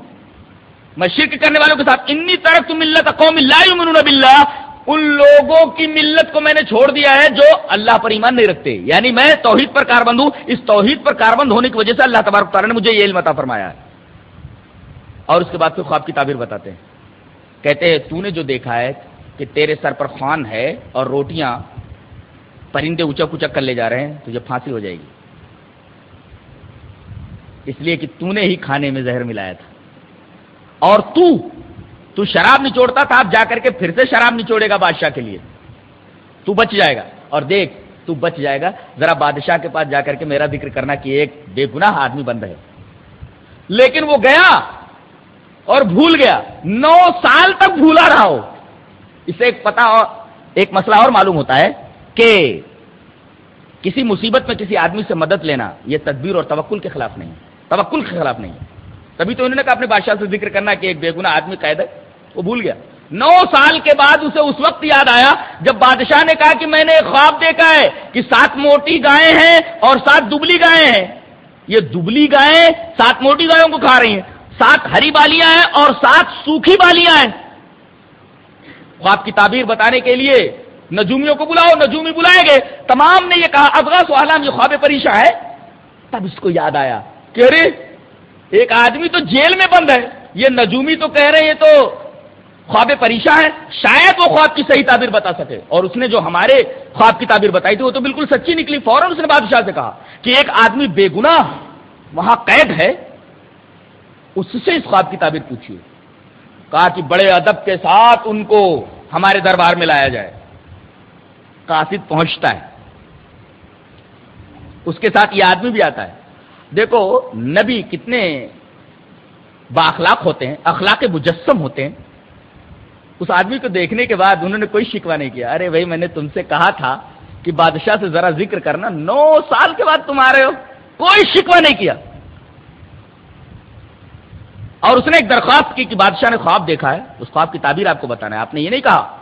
میں شرک کرنے والوں کے ساتھ انی طرف تم ملت قوم اللہ بلّہ ان لوگوں کی ملت کو میں نے چھوڑ دیا ہے جو اللہ پر ایمان نہیں رکھتے۔ یعنی میں توحید پر کاربند ہوں۔ اس توحید پر کاربند ہونے کی وجہ سے اللہ تبارک تعالیٰ نے مجھے یہ علم عطا فرمایا ہے۔ اور اس کے بعد پھر خواب کی تعبیر بتاتے ہیں۔ کہتے ہیں، تو نے جو دیکھا ہے کہ تیرے سر پر خوان ہے اور روٹیاں پرندے اچک اچک کر لے جا رہے ہیں، تجھے پھانسی ہو جائے گی۔ اس لیے کہ تو نے ہی کھانے میں زہر ملایا تھا۔ اور تو تو شراب نچوڑتا تھا اب جا کر کے پھر سے شراب نچوڑے گا بادشاہ کے لیے۔ تو بچ جائے گا۔ اور دیکھ، تو بچ جائے گا۔ ذرا بادشاہ کے پاس جا کر کے میرا ذکر کرنا کہ ایک بے گناہ آدمی بند ہے لیکن وہ گیا اور بھول گیا۔ نو سال تک بھولا رہا ہو۔ اسے ایک پتا اور ایک مسئلہ اور معلوم ہوتا ہے کہ کسی مصیبت میں کسی آدمی سے مدد لینا یہ تدبیر اور توکل کے خلاف نہیں۔ ہے توکل کے خلاف نہیں تبھی تو انہوں نے کہا اپنے بادشاہ سے ذکر کرنا کہ ایک بے گنا آدمی قید ہے، وہ بھول گیا۔ نو سال کے بعد اسے اس وقت یاد آیا جب بادشاہ نے کہا کہ میں نے ایک خواب دیکھا ہے کہ سات موٹی گائے ہیں اور سات دبلی گائے ہیں۔ یہ دبلی گائے سات موٹی گایوں کو کھا رہی ہیں۔ سات ہری بالیاں ہیں اور سات سوکھی بالیاں ہیں۔ خواب کی تعبیر بتانے کے لیے نجومیوں کو بلاؤ، نجومی بلائیں گے تمام نے یہ کہا افغاس عالم یہ خواب پریشا ہے۔ تب اس کو یاد آیا۔ کہ ارے، ایک آدمی تو جیل میں بند ہے۔ یہ نجومی تو کہہ رہے ہیں تو خواب پریشا ہے شاید وہ خواب کی صحیح تعبیر بتا سکے۔ اور اس نے جو ہمارے خواب کی تعبیر بتائی تھی، وہ تو بالکل سچی نکلی۔ فوراً اس نے بادشاہ سے کہا کہ ایک آدمی بے گناہ وہاں قید ہے، اس سے اس خواب کی تعبیر پوچھیے۔ کہا کہ بڑے ادب کے ساتھ ان کو ہمارے دربار میں لایا جائے۔ قاصد پہنچتا ہے۔ اس کے ساتھ یہ آدمی بھی آتا ہے۔ دیکھو، نبی کتنے باخلاق ہوتے ہیں، اخلاق مجسم ہوتے ہیں۔ اس آدمی کو دیکھنے کے بعد انہوں نے کوئی شکوا نہیں کیا۔ ارے بھائی، میں نے تم سے کہا تھا کہ بادشاہ سے ذرا ذکر کرنا، نو سال کے بعد تم آ رہے ہو۔ کوئی شکوا نہیں کیا۔ اور اس نے ایک درخواست کی کہ بادشاہ نے خواب دیکھا ہے۔ اس خواب کی تعبیر آپ کو بتانا ہے۔ آپ نے یہ نہیں کہا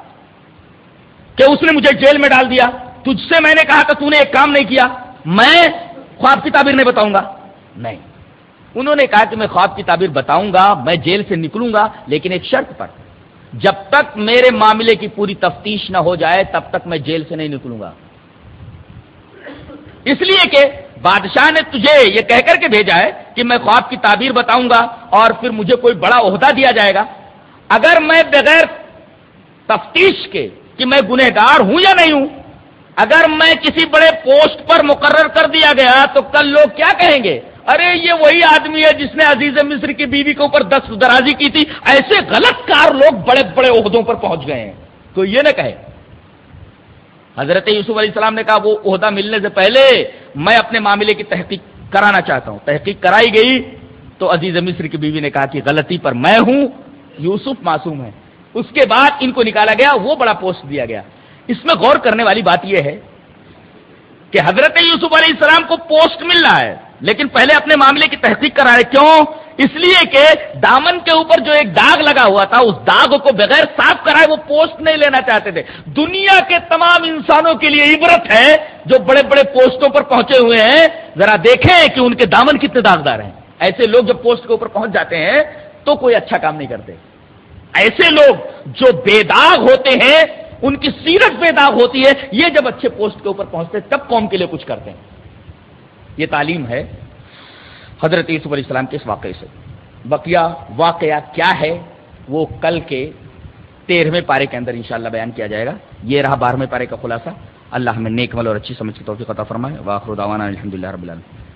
کہ اس نے مجھے جیل میں ڈال دیا۔ تجھ سے میں نے کہا کہ تو نے ایک کام نہیں کیا۔ میں خواب کی تعبیر نہیں بتاؤں گا۔ نہیں۔ انہوں نے کہا کہ میں خواب کی تعبیر بتاؤں گا، میں جیل سے نکلوں گا، لیکن ایک شرط پر۔ جب تک میرے معاملے کی پوری تفتیش نہ ہو جائے، تب تک میں جیل سے نہیں نکلوں گا۔ اس لیے کہ بادشاہ نے تجھے یہ کہہ کر کے بھیجا ہے کہ میں خواب کی تعبیر بتاؤں گا اور پھر مجھے کوئی بڑا عہدہ دیا جائے گا۔ اگر میں بغیر تفتیش کے کہ میں گنہگار ہوں یا نہیں ہوں، اگر میں کسی بڑے پوسٹ پر مقرر کر دیا گیا، تو کل لوگ کیا کہیں گے؟ ارے یہ وہی آدمی ہے جس نے عزیز مصر کی بیوی کے اوپر دست درازی کی تھی۔ ایسے غلط کار لوگ بڑے بڑے عہدوں پر پہنچ گئے ہیں۔ تو یہ نہ کہے۔ حضرت یوسف علیہ السلام نے کہا وہ عہدہ ملنے سے پہلے میں اپنے معاملے کی تحقیق کرانا چاہتا ہوں۔ تحقیق کرائی گئی تو عزیز مصر کی بیوی نے کہا کہ غلطی پر میں ہوں، یوسف معصوم ہے۔ اس کے بعد ان کو نکالا گیا، وہ بڑا پوسٹ دیا گیا۔ اس میں غور کرنے والی بات یہ ہے کہ حضرت یوسف علیہ السلام کو پوسٹ مل رہا ہے۔ لیکن پہلے اپنے معاملے کی تحقیق کرا رہے، کیوں؟ اس لیے کہ دامن کے اوپر جو ایک داغ لگا ہوا تھا، اس داغ کو بغیر صاف کرائے وہ پوسٹ نہیں لینا چاہتے تھے۔ دنیا کے تمام انسانوں کے لیے عبرت ہے جو بڑے بڑے پوسٹوں پر پہنچے ہوئے ہیں۔ ذرا دیکھیں کہ ان کے دامن کتنے داغدار ہیں۔ ایسے لوگ جب پوسٹ کے اوپر پہنچ جاتے ہیں تو کوئی اچھا کام نہیں کرتے۔ ایسے لوگ جو بے داغ ہوتے ہیں، ان کی سیرت بے داغ ہوتی ہے۔ یہ جب اچھے پوسٹ کے اوپر پہنچتے تب قوم کے لیے کچھ کرتے ہیں۔ یہ تعلیم ہے حضرت یوسف علیہ السلام کے اس واقعے سے۔ بقیہ واقعہ کیا ہے وہ کل کے تیرہویں پارے کے اندر انشاءاللہ بیان کیا جائے گا۔ یہ رہا بارہویں پارے کا خلاصہ۔ اللہ ہمیں نیک مل اور اچھی سمجھ کی توفیق عطا فرمائے۔ واخر دعوانا الحمدللہ رب العالمین۔